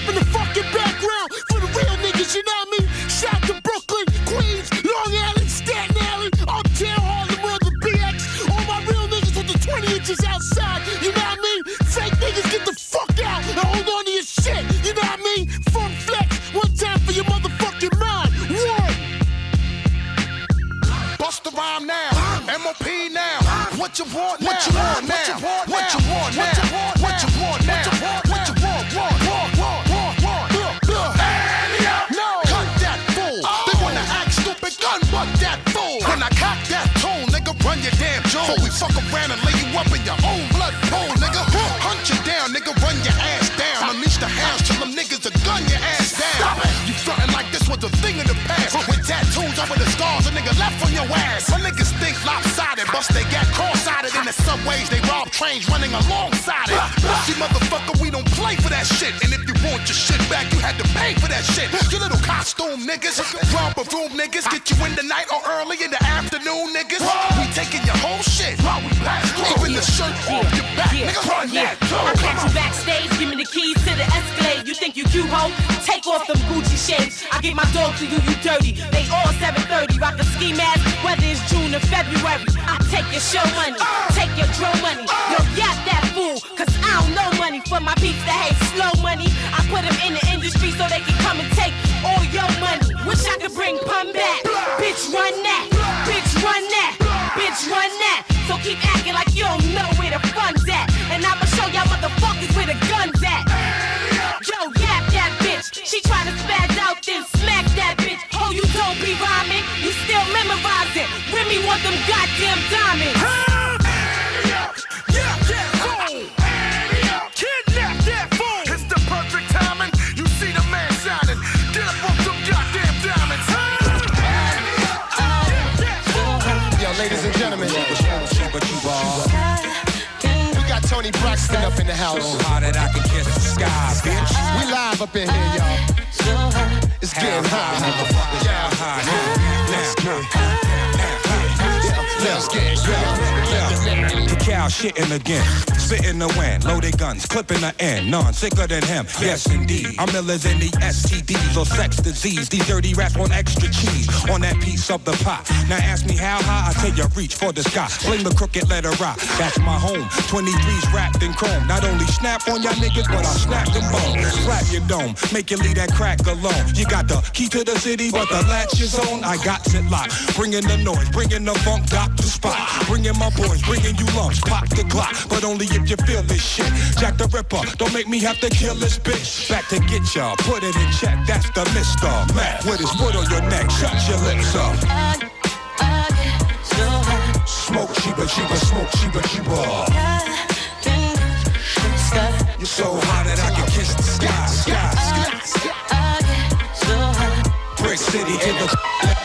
trains running alongside it. See, motherfucker, we don't play for that shit. And if you want your shit back, you had to pay for that shit. You little costume niggas, romper room niggas, get you in the night or early in the afternoon, niggas. We taking your whole shit. Even the shirt off your back, nigga. Run Yeah, that. I catch you backstage, give me the keys to the Escalade. Think you cute, ho? Take off them Gucci shades. I get my dog to you, you dirty. They all 730, rock a ski mask, whether it's June or February. I take your show money, take your dro money. Yo, yap that fool, cause I don't know money for my peeps that hate slow money. I put them in the industry so they can come and take all your money. Wish I could bring pun back. Bitch, run that. Bitch, run that. Bitch, run that. So keep acting like you don't know She try to spaz out, then smack that bitch. Oh, you don't be rhyming. You still memorize it. Remy want them goddamn diamonds. Toni Braxton up in the house. So hot that I can kiss the sky, bitch. We live up in here, y'all. It's getting hot. Yeah, hot. Let's get Cacao shitting again. Spitting the wind, loaded guns, clipping the end. None sicker than him. Yes, indeed. I'm illers than the STDs or sex disease. These dirty rats want extra cheese on that piece of the pot. Now ask me how high, I tell you reach for the sky. Fling the crooked letter rock. That's my home. 23's wrapped in chrome. Not only snap on y'all niggas, but I snap them bones. Slap your dome, make you leave that crack alone. You got the key to the city, but the latch is on. I got it locked. Bringing the noise, bringing the funk, got the spot. Bringing my boys, bringing you lumps. Pop the Glock, but only if you feel this shit. Jack the Ripper, don't make me have to kill this bitch. Back to get y'all, put it in check. That's the Mr. Mac with his foot on your neck. Shut your lips up. Smoke cheaper, cheaper, smoke cheaper, cheaper. You're so hot that I can kiss the sky, sky. Brick City in the.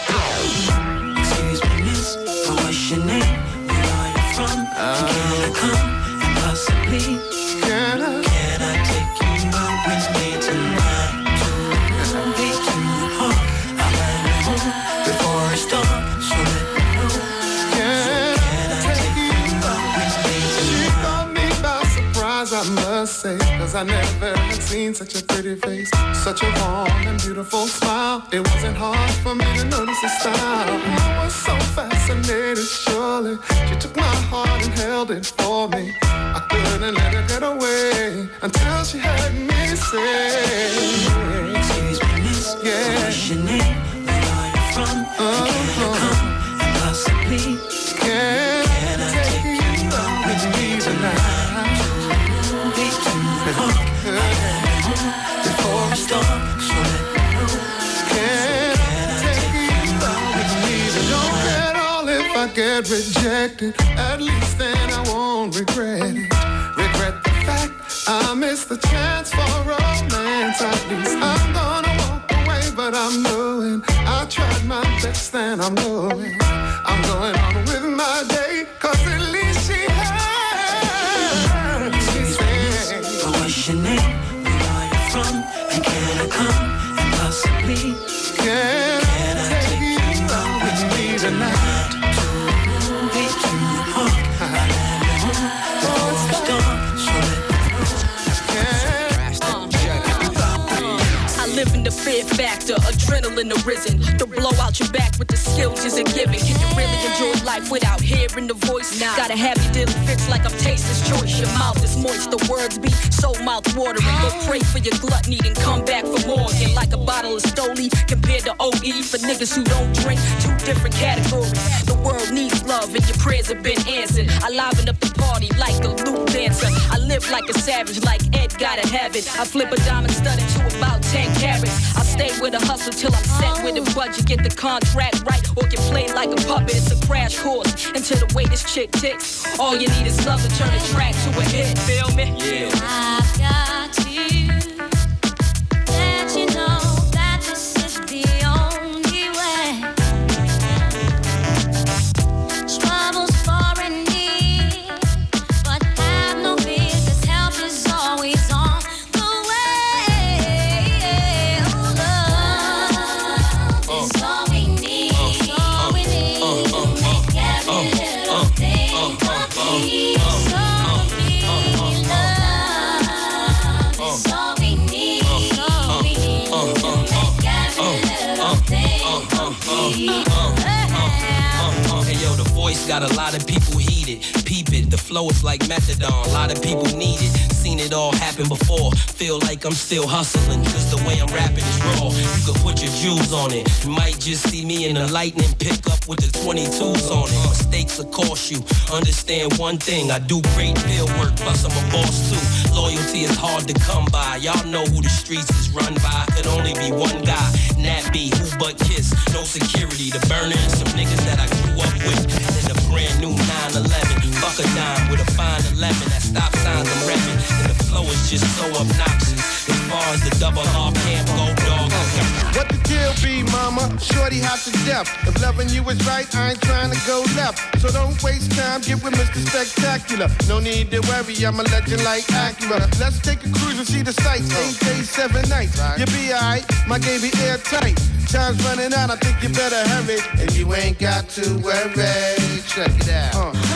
I never had seen such a pretty face. Such a warm and beautiful smile. It wasn't hard for me to notice the style. I was so fascinated, surely. She took my heart and held it for me. I couldn't let her get away until she heard me say. Excuse me, miss, Yeah. what's your name? Where are you from? And can I come and possibly? Can I take you out with me tonight? You home before it's dark. So me I me get rejected. At least then I won't regret it. Regret the fact I missed the chance for romance. At least I'm gonna walk away, but I'm knowing I tried my best and I'm going. I'm going on with my day, cause at least she heard your name? Where are you from? And can I come and possibly? Can I take you out with me tonight? Beach to the park. I'll have you home before it's dark. So let I live in the fear factor, adrenaline arisen. To blow out your back with the skills isn't given. Can you really enjoy life without hearing the voice. Now Gotta have you dealing fits like I'm tasteless choice. Your mouth is moist, the words be so mouth watering. Go pray for your gluttony and come back for more. Get like a bottle of Stoli compared to OE for niggas who don't drink. Two different categories. The world needs love and your prayers have been answered. I liven up the party like a loop dancer. I like a savage, like Ed gotta have it. I flip a diamond stud into about 10 carats. I stay with a hustle till I'm set with a budget. Get the contract right or get played like a puppet. It's a crash course until the way this chick ticks. All you need is love to turn a track to a hit. Feel me? Yeah. I've got to got a lot of people heated. Peep it, the flow is like methadone. A lot of people need it. Seen it all happen before. Feel like I'm still hustling, cause the way I'm rapping is raw. You could put your jewels on it. You might just see me in the lightning pickup with the 22s on it. Mistakes will cost you. Understand one thing, I do great field work, plus I'm a boss too. Loyalty is hard to come by. Y'all know who the streets is run by. Could only be one guy, that be who but kiss. No security, the burner some niggas that I grew up with. New 911. Fuck a dime with a fine 11. That stop signs I'm repping. And the flow is just so obnoxious. As far as the double R can't go, dog. What the deal be, mama? Shorty hot to death. If loving you is right, I ain't trying to go left. So don't waste time, get with Mr. Spectacular. No need to worry, I'm a legend like Acura. Let's take a cruise and see the sights. Eight days, seven nights. You'll be alright, my game be airtight. Time's running out, I think you better hurry. If you ain't got to worry. Check it out. Uh.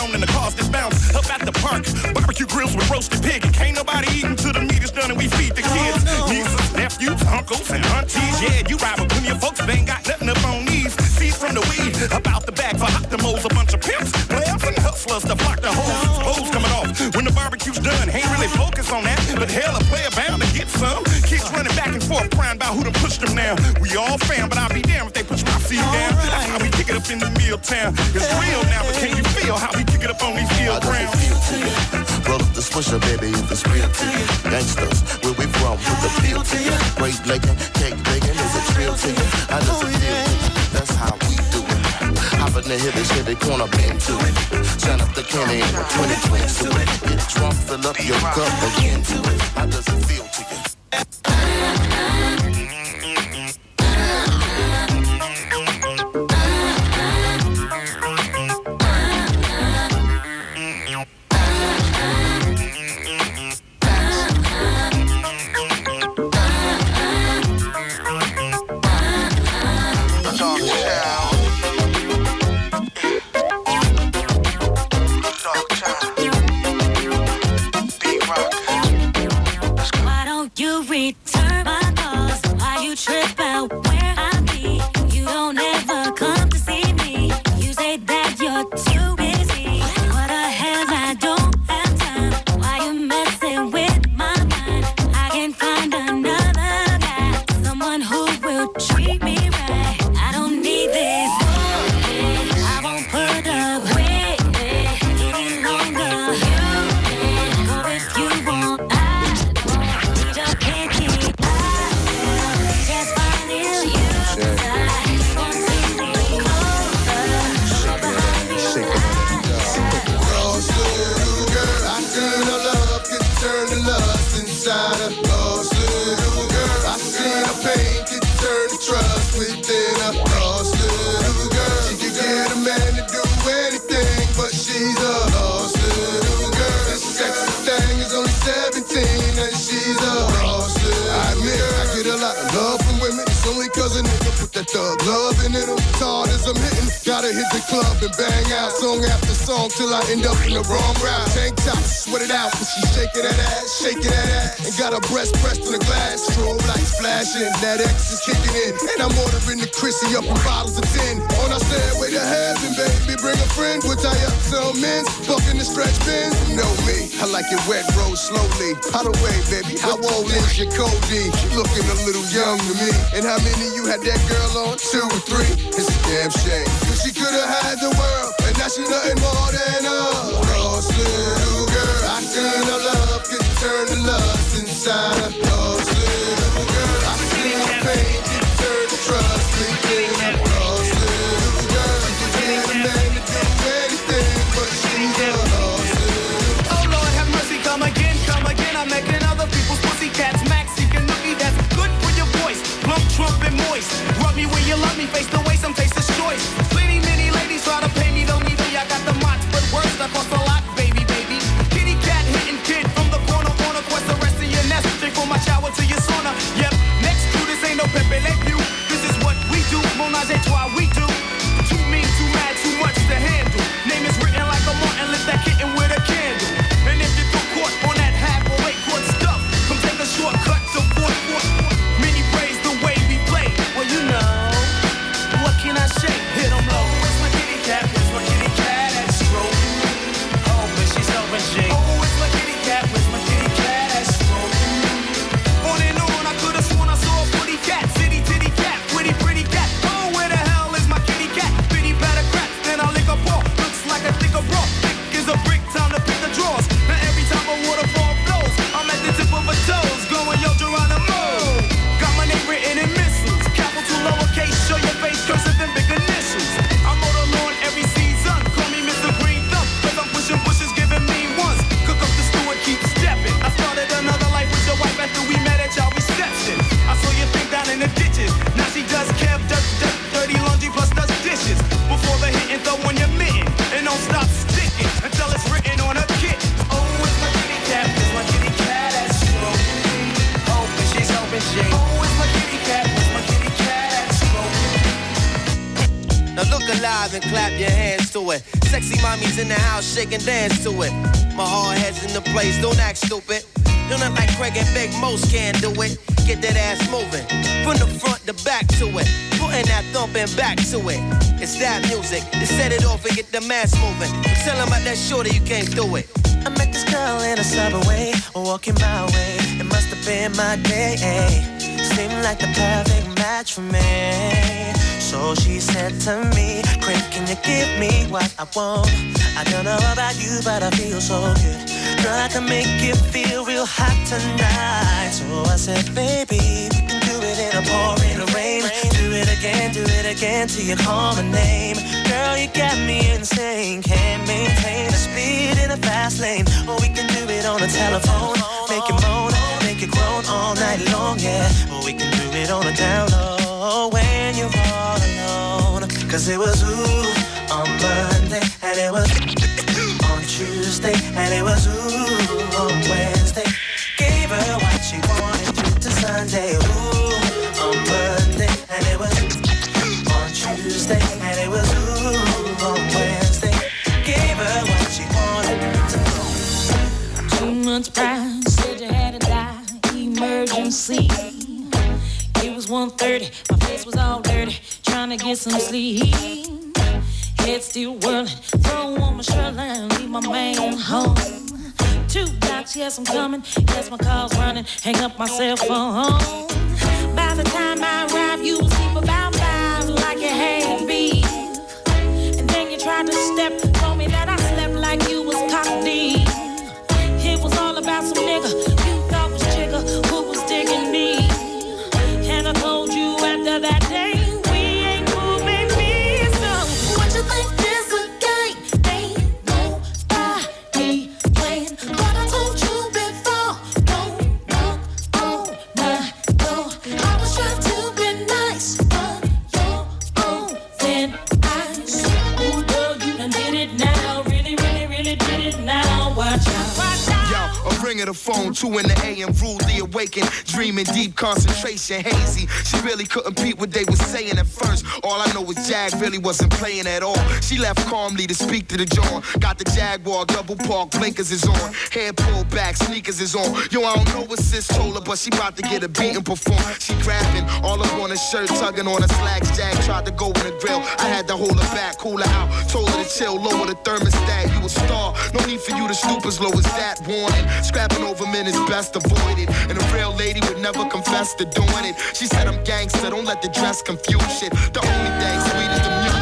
On and the cars that bounce. Up at the park, barbecue grills with roasted pig. And can't nobody eating till the meat is done and we feed the kids. Nieces, nephews, uncles, and aunties. Yeah, you ride with plenty of folks that ain't got nothing up on these. Seeds from the weed, about the bag for optimals. A bunch of pimps, players, and hustlers to block the hoes. Hoes coming off when the barbecue's done. Ain't really focused on that, but hell, a player bound to get some. Kids running back and forth, crying about who done pushed them down. We all fam, but I'll be damned if they push my seat down. That's how we kick it up in the meal town. It's real now, but The swisher, baby, if it's real to you. Gangsters, where we from, the feel to you. Great Lakin, cake baking, is it real to you? Does it feel to you? That's how we do it. Hop in the hill, this shit, they corner bend to it. Turn up the and put 20 twins to it. Get drunk, fill up your cup again to it. How does In the wrong route. Tank top, sweat it out, and she shaking that ass, shaking that ass, and got her breast pressed in the glass. Strobe lights flashing, that X is kicking in, and I'm ordering the Chrissy up in bottles of tin. On our stairway to heaven, baby, bring a friend. We'll tie up some men's, fucking the stretch bins. You know me, I like it wet, roll slowly. How the way, baby, how old is your Cody? Looking a little young to me. And how many you had that girl on? Two or three? It's a damn shame. Cause she could have had the world, nothing more than a lost little girl. I seen her love get turned to lust inside a lost little girl. I seen her pain get turned to trust. Thinking a lost little girl. Get a man to do anything, a lost Oh Lord, have mercy, come again, come again. I'm making other people's pussy cats maxi. That's good for your voice. Plump, moist. Rub me you love me, face the way some taste is choice. Yep, next to this ain't no Pepe Le Pew. This is what we do, Monage a trois, we do. Too mean, too mad, too much to handle. Shake and dance to it. My hard head's in the place, don't act stupid. Don't like Craig and Big Most can do it. Get that ass moving. From the front to back to it. Putting that thumping back to it. It's that music. To set it off and get the mass moving. Tell 'em about that shorty you can't do it. I met this girl in a subway, walking my way. It must have been my day. Seemed like the perfect match for me. So she said to me, Craig, can you give me what I want? I don't know about you, but I feel so good. Girl, I can make you feel real hot tonight. So I said, baby, we can do it in a pouring rain. Do it again, do it again till you call my name. Girl, you got me insane. Can't maintain the speed in a fast lane. Or we can do it on the telephone. Make it moan, make it groan all night long, yeah. Or we can do it on the down low when you're all alone. Cause it was ooh and it was on Tuesday, and it was ooh on Wednesday. Gave her what she wanted through to Sunday, ooh on Monday, and it was on Tuesday, and it was ooh on Wednesday. Gave her what she wanted to Two months prior, said you had to die. Emergency. It was 1.30, my face was all dirty, trying to get some sleep. Head still whirling, throw on my shirt and leave my man home. Two blocks, yes, I'm coming. Yes, my car's running. Hang up my cell phone. By the time I arrive, you will deep about five, like you had beef. And then you tried to step, told me that I slept like you was cock. It was all about some nigga Two in the AM, rudely awakened, dreaming deep concentration, hazy. She really couldn't beat what they was saying at first. All I know is Jag really wasn't playing at all. She left calmly to speak to the John. Got the Jaguar, double park, blinkers is on. Hair pulled back, sneakers is on. Yo, I don't know what sis told her, but she about to get a beat and perform. She grabbing all up on her shirt, tugging on her slacks. Jag tried to go in the grill. I had to hold her back, cool her out. Told her to chill, lower the thermostat. You a star, no need for you to stoop as low as that. Warning, scrapping over men is best avoided. And a real lady would never confess to doing it. She said I'm gangster, don't let the dress confuse shit. The only thing sweet is the music.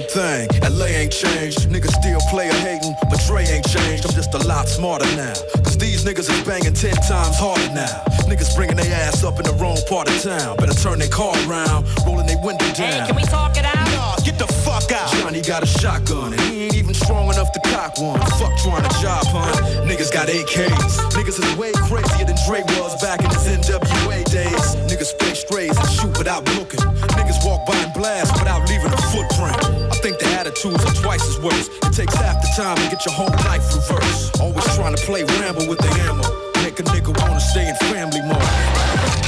Same thing. LA ain't changed. Niggas still play a hating, but Dre ain't changed. I'm just a lot smarter now. Cause these niggas is banging ten times harder now. Niggas bringing their ass up in the wrong part of town. Better turn their car around, rolling their window down. Hey, can we talk it out? Nah, get the fuck out. Johnny got a shotgun and he ain't even strong enough to cock one. Fuck trying to job, huh? Niggas got AKs. Niggas is way crazier than Dre was back in his NWA days. Niggas spray strays and shoot without looking. Niggas walk by and blast without leaving a footprint. I think the attitudes are twice as worse. It takes half the time to get your whole life reversed. Always trying to play Rambo with the ammo. Make a nigga wanna stay in family mode.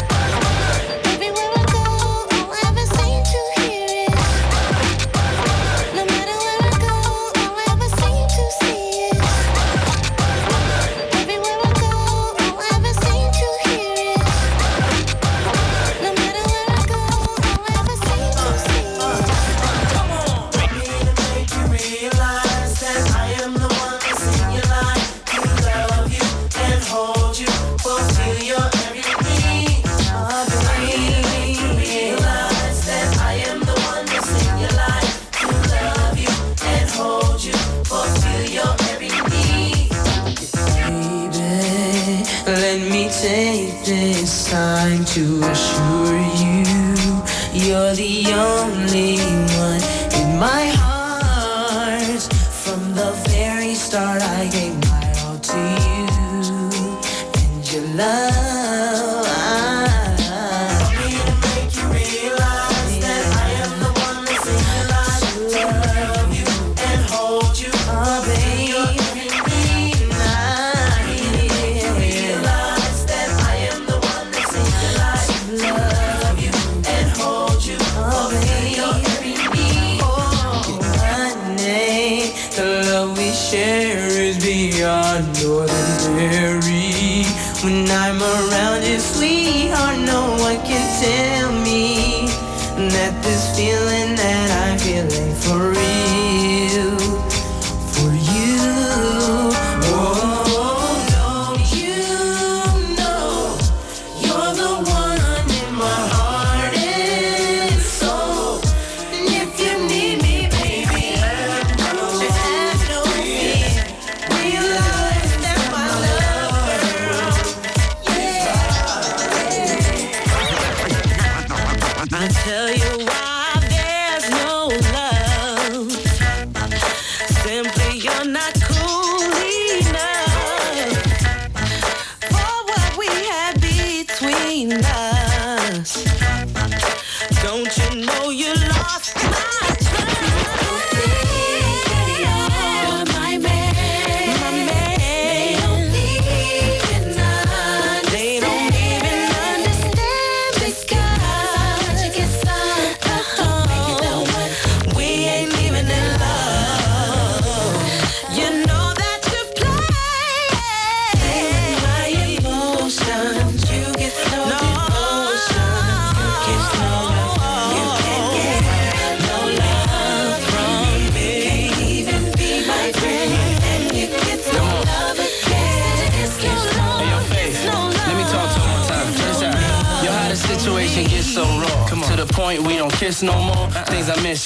Yeah. I tell you why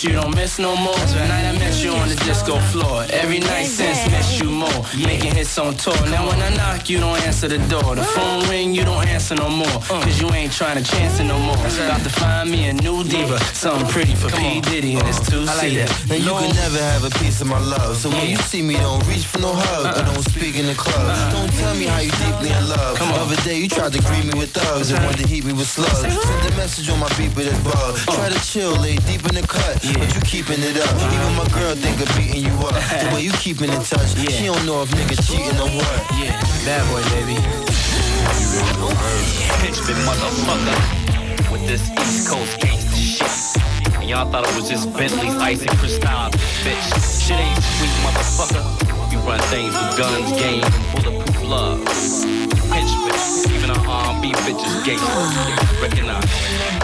miss you don't miss no more. Night I miss you on the disco floor. Every night since miss you more. Making hits on tour. Now when I knock, you don't answer the door. The phone ring, you don't answer no more. Uh. Cause you ain't trying to chance it no more. About to find me a new diva. Something pretty for P. Diddy and it's two seater. Now you can never have a piece of my love. So when you see me, don't reach for no hug. Uh-uh. Or don't speak in the club. Uh-uh. Don't tell me how you deeply in love. The other day you tried to greet me with thugs and wanted to heat me with slugs. Send a message on my beat with this bug. Uh. Try to chill, lay deep in the cut, but you keeping it up. Uh-huh. Even my girl think of beating you up. The way you keeping in touch, yeah. she don't know if niggas cheating or what. Yeah, bad boy, baby. Pitchman motherfucker with this East Coast gangsta shit. And y'all thought it was just Bentley's ice and crystal, bitch. Shit ain't sweet, motherfucker. We run things with guns, game, and bulletproof love. Pitchman, even our R&B bitches gangsta. Recognize.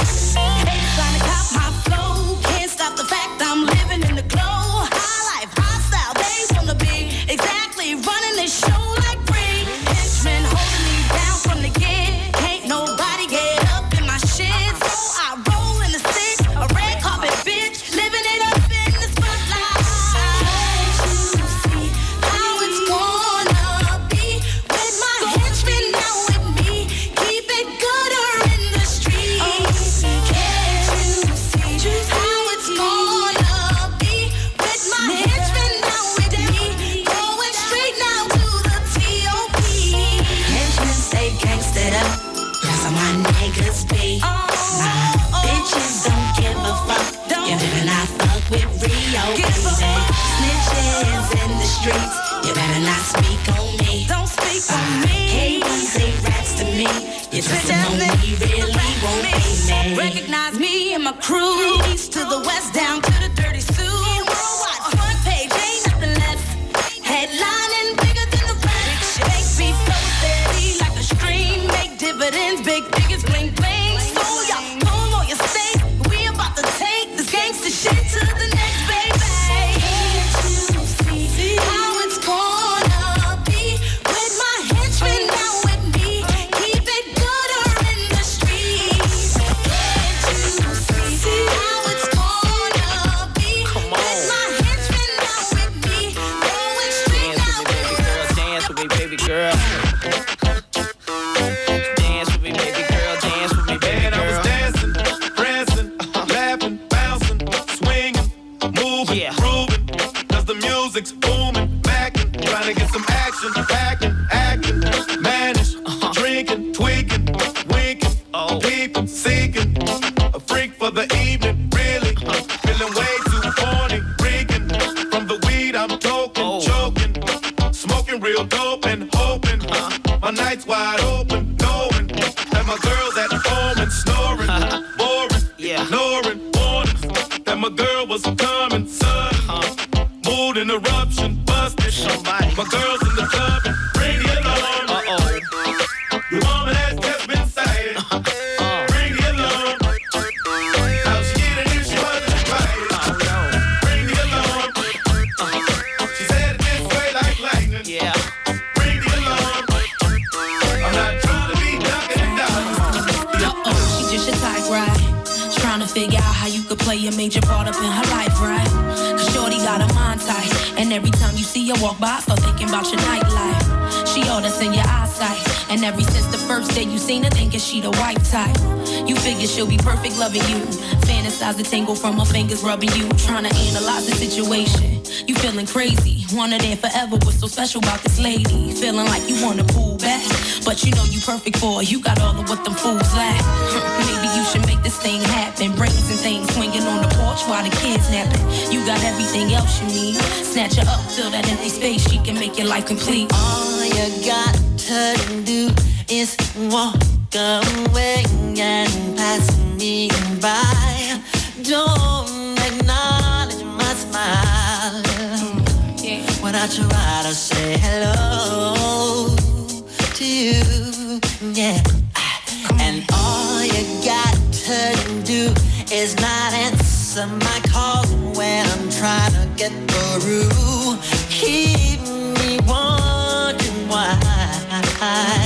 Rio, baby. Snitches in the streets. You better not speak on me. Don't speak on me. K1 say rats to me. You testimony really won't be me. Recognize me and my crew. East to the west, down to the dirty Sioux. She'll be perfect loving you. Fantasize the tingle from her fingers rubbing you. Trying to analyze the situation. You feeling crazy. Wanted there forever. What's so special about this lady? Feeling like you wanna pull back. But you know you perfect for her. You got all of what them fools lack. Maybe you should make this thing happen. Brains and things swinging on the porch while the kids napping. You got everything else you need. Snatch her up, fill that empty space. She can make your life complete. All you got to do is walk away and pass me by. Don't acknowledge my smile when I try to say hello to you. Yeah. And all you got to do is not answer my calls when I'm trying to get through. Keep me wondering why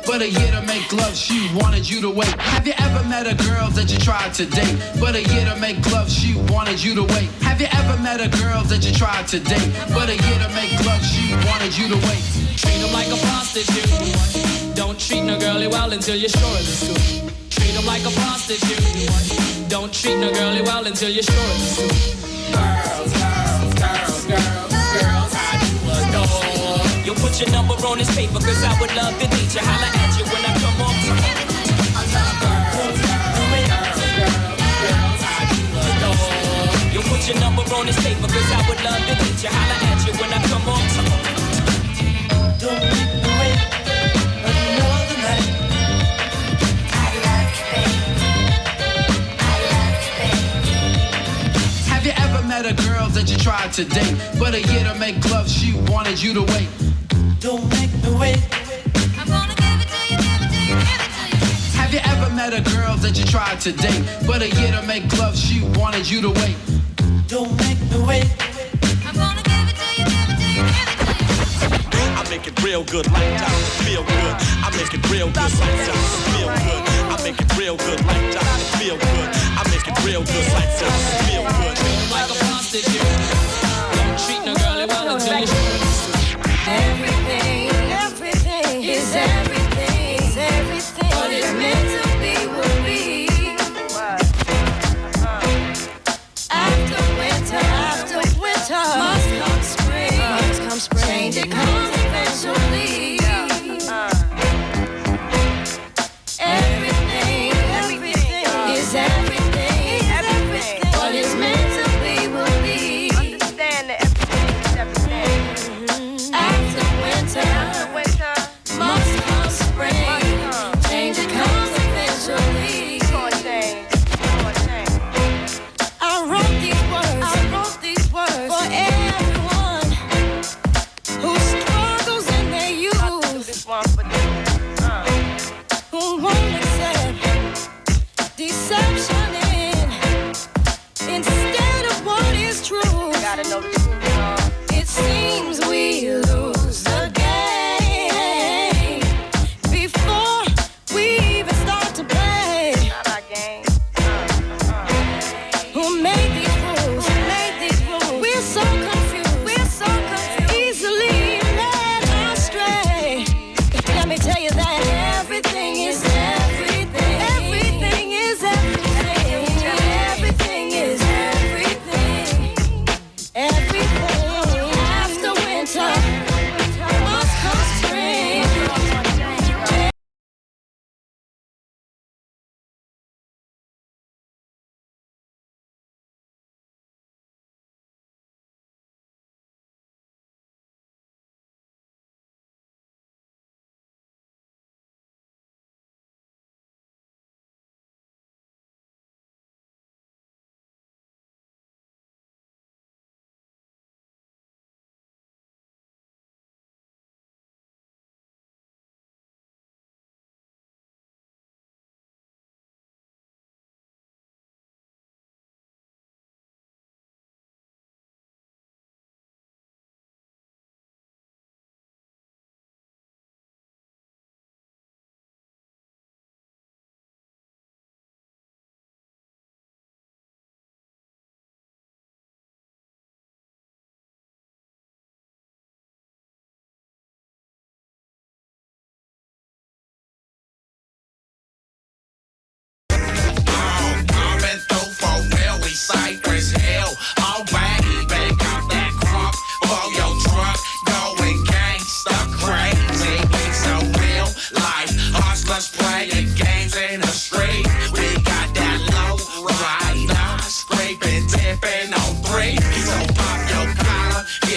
but a year to make love, she wanted you to wait. Have you ever met a girl that you tried to date, but a year to make love, she wanted you to wait? Have you ever met a girl that you tried to date, but a year to make love, she wanted you to wait? Treat 'em like a prostitute. Don't treat no girlie well until you're sure of the scoop. Treat 'em like a prostitute. Don't treat no girlie well until you're sure of the scoop. You'll put your number on this paper, cause I would love to meet you. Holla at you when I come on. I love girls, I adore. You'll put your number on this paper, cause I would love to meet you. Holla at you when I come love you, baby. Have you ever met a girl that you tried to date, but a year to make love, she wanted you to wait? Don't make me wait. I'm gonna give it to you, give it to you, give it to you. Have you ever met a girl that you tried to date, but a year to make love, she wanted you to wait? Don't make me wait. I'm gonna give it to you, give it to you, give it to you. I make it real good like that. Feel good. I make it real good like that. Feel good. I make it real good like that. Feel good. I make it real good like that. Feel good. Like a prostitute. Don't treat no girlie well until you're sure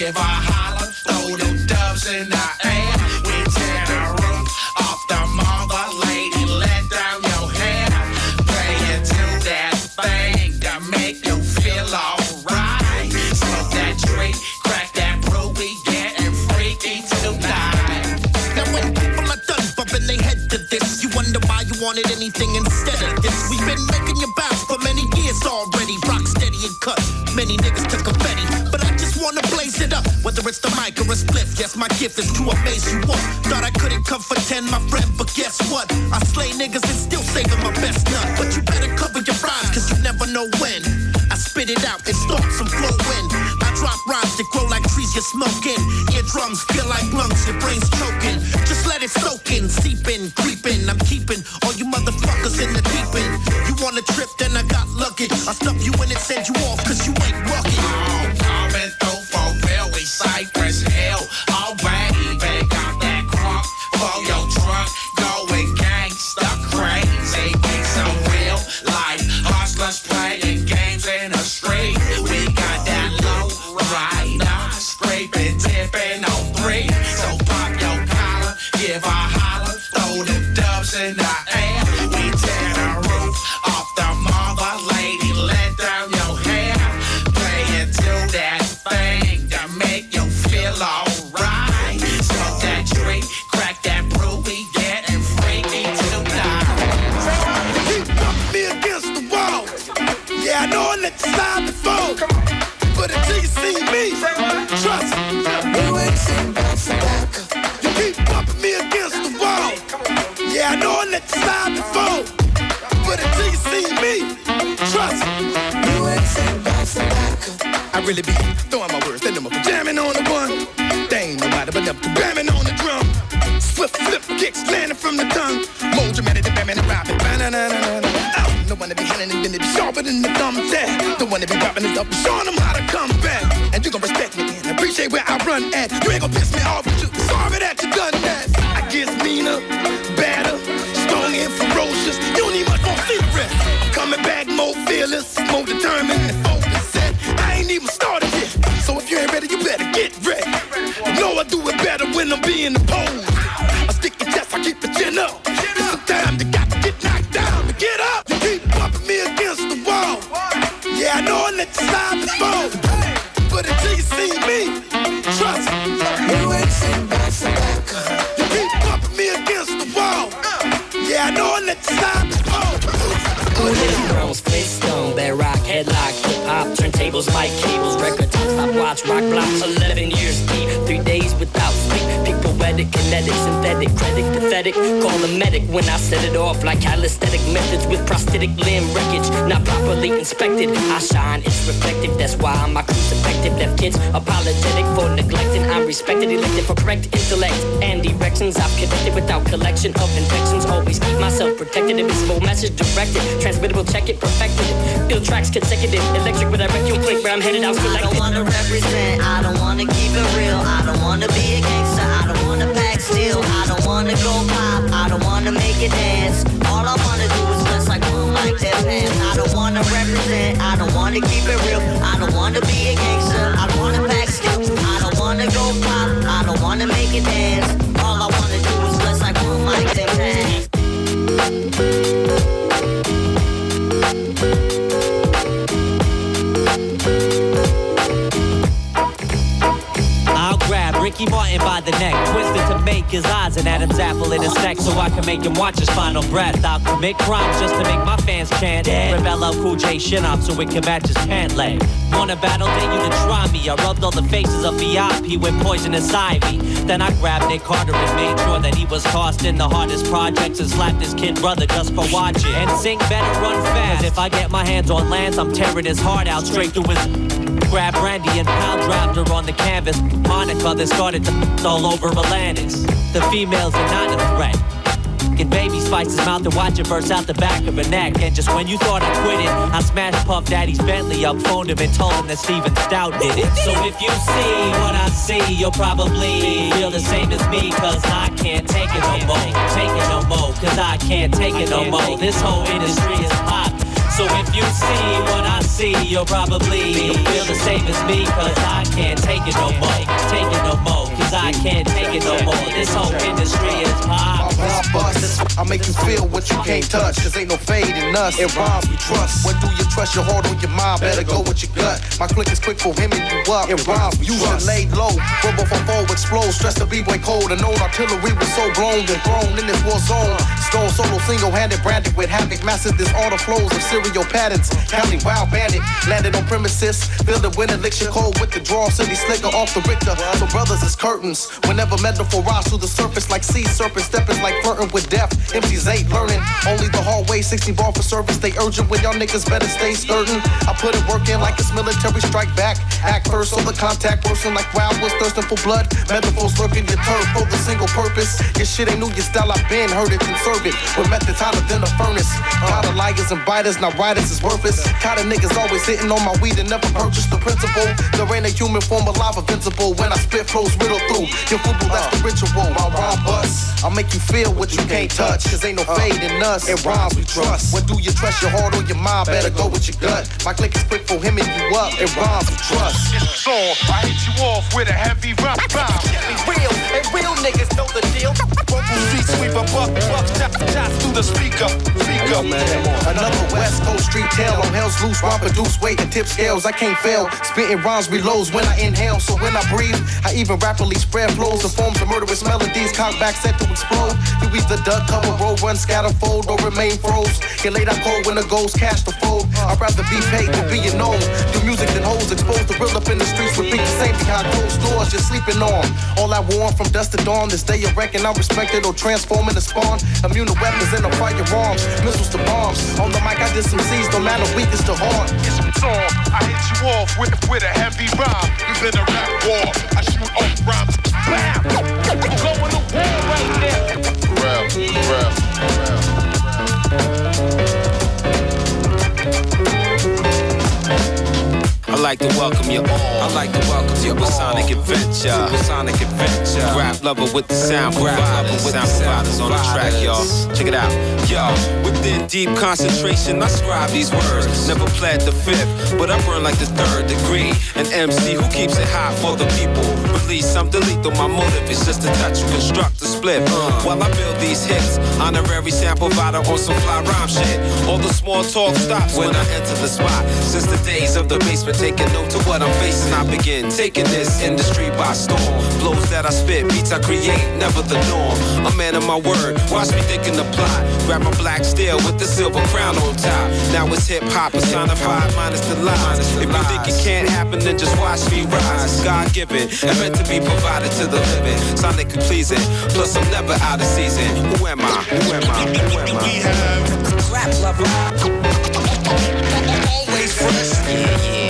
give a holler. Throw them dubs in the air. We tear the roof off the mother lady. Let down your hair. Playing to that thing that make you feel alright. Smoke that tree, crack that brew, we getting freaky tonight. Now when people are done bumping their head to this, you wonder why you wanted anything instead of this. We've been making you bounce for many years already. Rock steady and cut. Many niggas took confetti, but I wanna blaze it up. Whether it's the mic or a spliff, yes, my gift is to amaze you all. Thought I couldn't come for 10, my friend, but guess what? I slay niggas and still saving my best nut. But you better cover your rhymes, cause you never know when. I spit it out and start some flow in. I drop rhymes that grow like trees you're smoking. Eardrums feel like lungs, your brain's choking. Just let it soak in, seep in, creep in. I'm keeping all you motherfuckers in the deep end. You want a trip, then I got luggage. I stuff you in and send you off, cause you ain't rugged. Really be throwing my words, then I'm jamming on the one. They ain't nobody but them jamming on the drum. Swift flip kicks landing from the tongue. More dramatic than Batman and. Oh, No one to be handling it, then it be sharper than the thumbtack. The one to be dropping it up, showing them how to come back. And you gon' respect me and appreciate where I run at. You ain't gon' piss me off, turntables, mic cables, record top, stopwatch, rock blocks, 11 years deep, three days without sleep, pick poetic, kinetic, synthetic, credit, pathetic, call the medic when I set it off like calisthenic methods with prosthetic limb wreckage, not properly inspected, I shine, it's reflective, that's why my crew's effective, left kids apologetic for neglecting, I'm respected, elected for correct intellect, and erections, I've connected without collection of infections, always keep myself protected, invisible message directed, transmittable, check it, perfected, Bill tracks consecutive, electric with a vacuum click, where I'm headed. Out I selected. don't wanna represent, I don't wanna keep it real. I don't wanna be a gangster, I don't wanna pack steel. I don't wanna go pop, I don't wanna make it dance. All I wanna do like pants. I don't wanna represent, I don't wanna keep it real. I don't wanna be a gangster, I don't wanna pack steel. I don't wanna go pop, I don't wanna make it dance. All I wanna do is dress like one like Ricky Martin by the neck, twisted to make his eyes an Adam's apple in his neck, so I can make him watch his final breath. I'll commit crimes just to make my fans chant. Rebel out Cool J shin up so it can match his pant leg. Wanna battle, Then you to try me. I rubbed all the faces of VIP with poisonous ivy. Then I grabbed Nick Carter and made sure that he was tossed in the hardest projects and slapped his kid brother just for watching. And sing better, run fast. if I get my hands on Lance, I'm tearing his heart out straight through his. Grab Brandy and pal dropped her on the canvas. Monica then started to all over Alanis. The females are not a threat. Get baby spice his mouth and watch it burst out the back of her neck. And just when you thought I quit it, I smashed Puff Daddy's Bentley up, phoned him and told him that Steven Stoute did it. So if you see what I see, you'll probably feel the same as me, cause I can't take it no more. Take it no more, cause I can't take it no more. This whole industry is pop. So if you see what I see, you'll probably feel the same as me, cause I can't take it no more. Take it no more, I can't take it no more. This whole industry is pop. Rhyme bust. I make you feel what you can't touch. Cause ain't no fade in us. It rhymes we trust. When do you trust your heart or your mind? Better go with your gut. My click is quick for hemming you up. It rhymes we trust. laid low. Rumble for foe explode. Stress the B-boy cold. And old artillery was so blown and thrown in this war zone. Stone solo single-handed branded with havoc. Masses disorder flows of serial patterns. Counting wild bandit. Landed on premises. Filled the wind elixir cold with the draw. City slicker off the Richter. So brothers is curtains. Whenever metaphor rise through the surface like sea serpents. Stepping like flirting with death. MCs ain't learning. Only the hallway, 60 bar for service. They urgent when y'all niggas better stay skirting. I put it work in like it's military strike back. Act first so the contact person like wild was thirsting for blood. Metaphors lurking your turf for the single purpose. Your shit ain't new, your style I've been heard it, conserve it. With methods hotter than a furnace. Lot of liars and biters, now writers is worthless. Kind of niggas always hitting on my weed and never purchase the principle. There ain't a human form alive invincible. When I spit flows riddle through your football, that's the ritual. My rhyme bust. I'll make you feel what you can't touch. Cause ain't no uh. fade in us. It rhymes we trust. When do you trust your heart or your mind? Better go with your gut. My click is quick for him and you up. It rhymes we trust. It's So I hit you off with a heavy rhyme. Real, and real niggas know the deal. Street sweeper, buck, buck, shots, shots through the speaker. Speaker. Man. Another West Coast street tale on hell's loose, rhyme produce weight and tip scales. I can't fail. Spitting rhymes reloads when I inhale. So when I breathe, I even rapidly spread flows and forms of murderous melodies. Cock back set to explode. You either duck, cover, roll, run, scatter, fold, or remain froze. Get laid out cold when the ghost cash the fold. I'd rather be paid than being known. Do music than hoes exposed to real up in the streets. Repeat the same behind closed doors, just sleeping on. All I want from dusk to dawn. This day of reckon I'm respected or transform into spawn. Immune to weapons and the firearms. Missiles to bombs. On the mic, I did some C's, no matter weakest to hard. It's song. I hit you off with, with a heavy rhyme. You been a rap war. I shoot off rhymes. Bam! Going to war right there. Real, real, real. Like to welcome you all. I like to welcome you to Sonic Adventure. Sonic Adventure. Rap lover with the sound provider. Sound providers on the track, y'all. Check it out. Yo, within deep concentration, I scribe these words. Never pled the fifth, but I burn like the third degree. An MC who keeps it hot for the people. Release something lethal. My motive is just to touch, construct a split. Uh, while I build these hits, honorary sample provider on some fly rhyme shit. All the small talk stops when I enter the spot. Since the days of the basement, taking note to what I'm facing, I begin taking this industry by storm. Blows that I spit, beats I create, never the norm. A man of my word, watch me thinking the plot. Grab my black steel with the silver crown on top. Now it's hip hop personified, minus the lies. If you think it can't happen, then just watch me rise. God given, and meant to be provided to the living. Sonically pleasing, plus I'm never out of season. Who am I? Who am I? Who am I? We have Rap lover. Always fresh. Yeah, Uh-huh.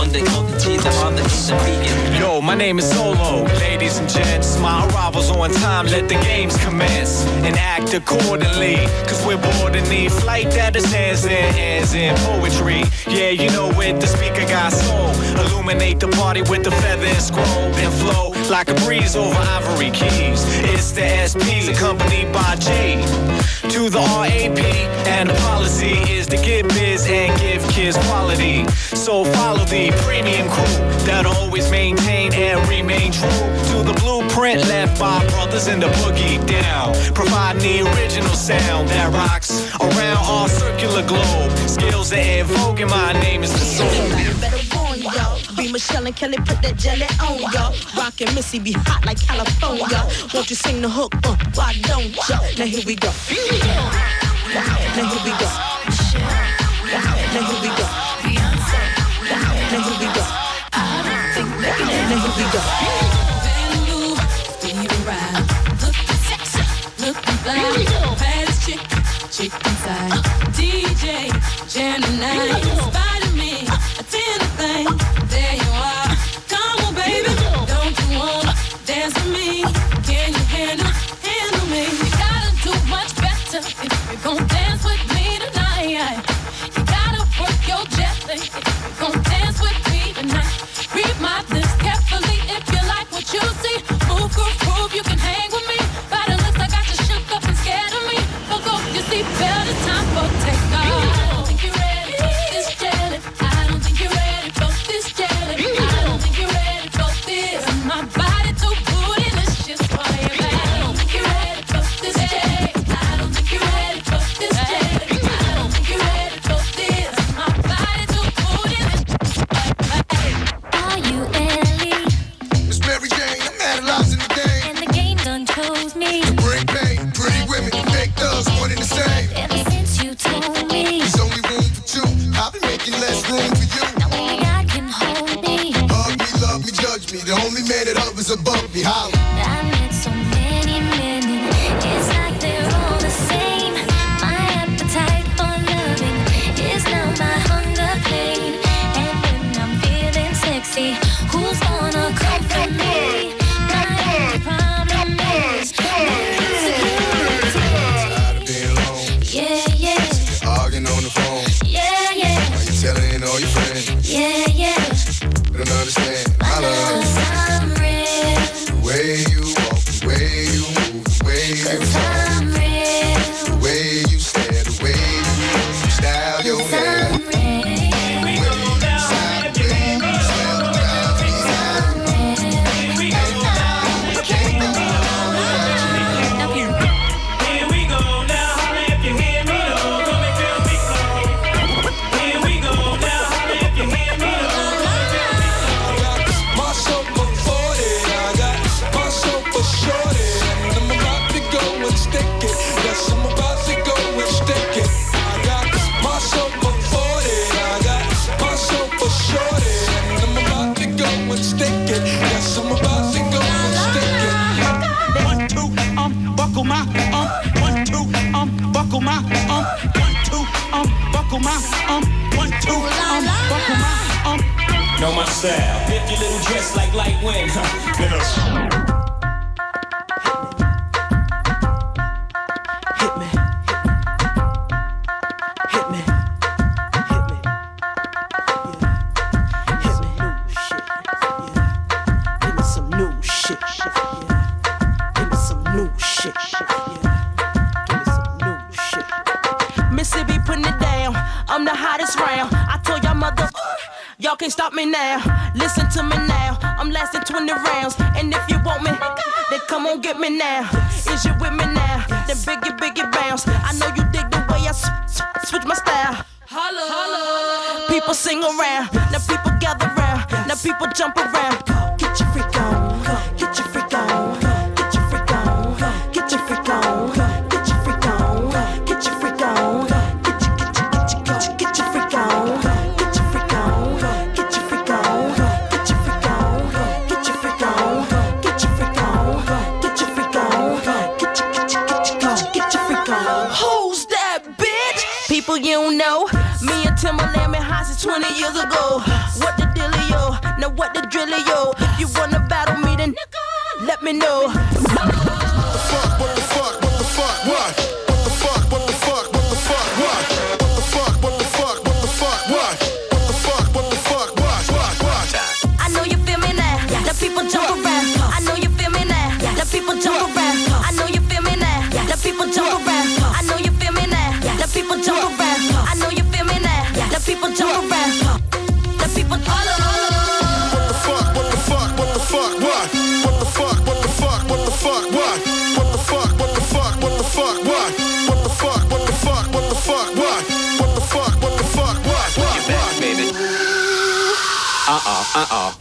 One the on the. Yo, my name is Soulo. Ladies and gents, my arrival's on time. Let the games commence and act accordingly. Cause we're bored and need flight that in, hands in poetry. Yeah, you know it, the speaker got soul. Illuminate the party with the feather and scroll. And flow like a breeze over ivory keys. It's the SP, accompanied by G. To the RAP, and the policy is to give biz and give kids quality. So follow the premium crew that always maintain and remain true to the blueprint left by brothers in the boogie down. Providing the original sound that rocks around our circular globe. Skills that in vogue, and my name is the soul. Y'all. Be Michelle and Kelly, put that jelly on y'all. Rockin' Missy be hot like California. Won't you sing the hook? Uh, why don't ya? Now here we go. Now here we go. Now here we go. Now here we go. Chick inside. DJ, Gemini, Spider Me, attend the thing. cause you with me now. Then biggie, biggie bounce. I know you dig the way I switch my style. Holla, holla. People sing around, now people gather around, now people jump around. 啊啊啊。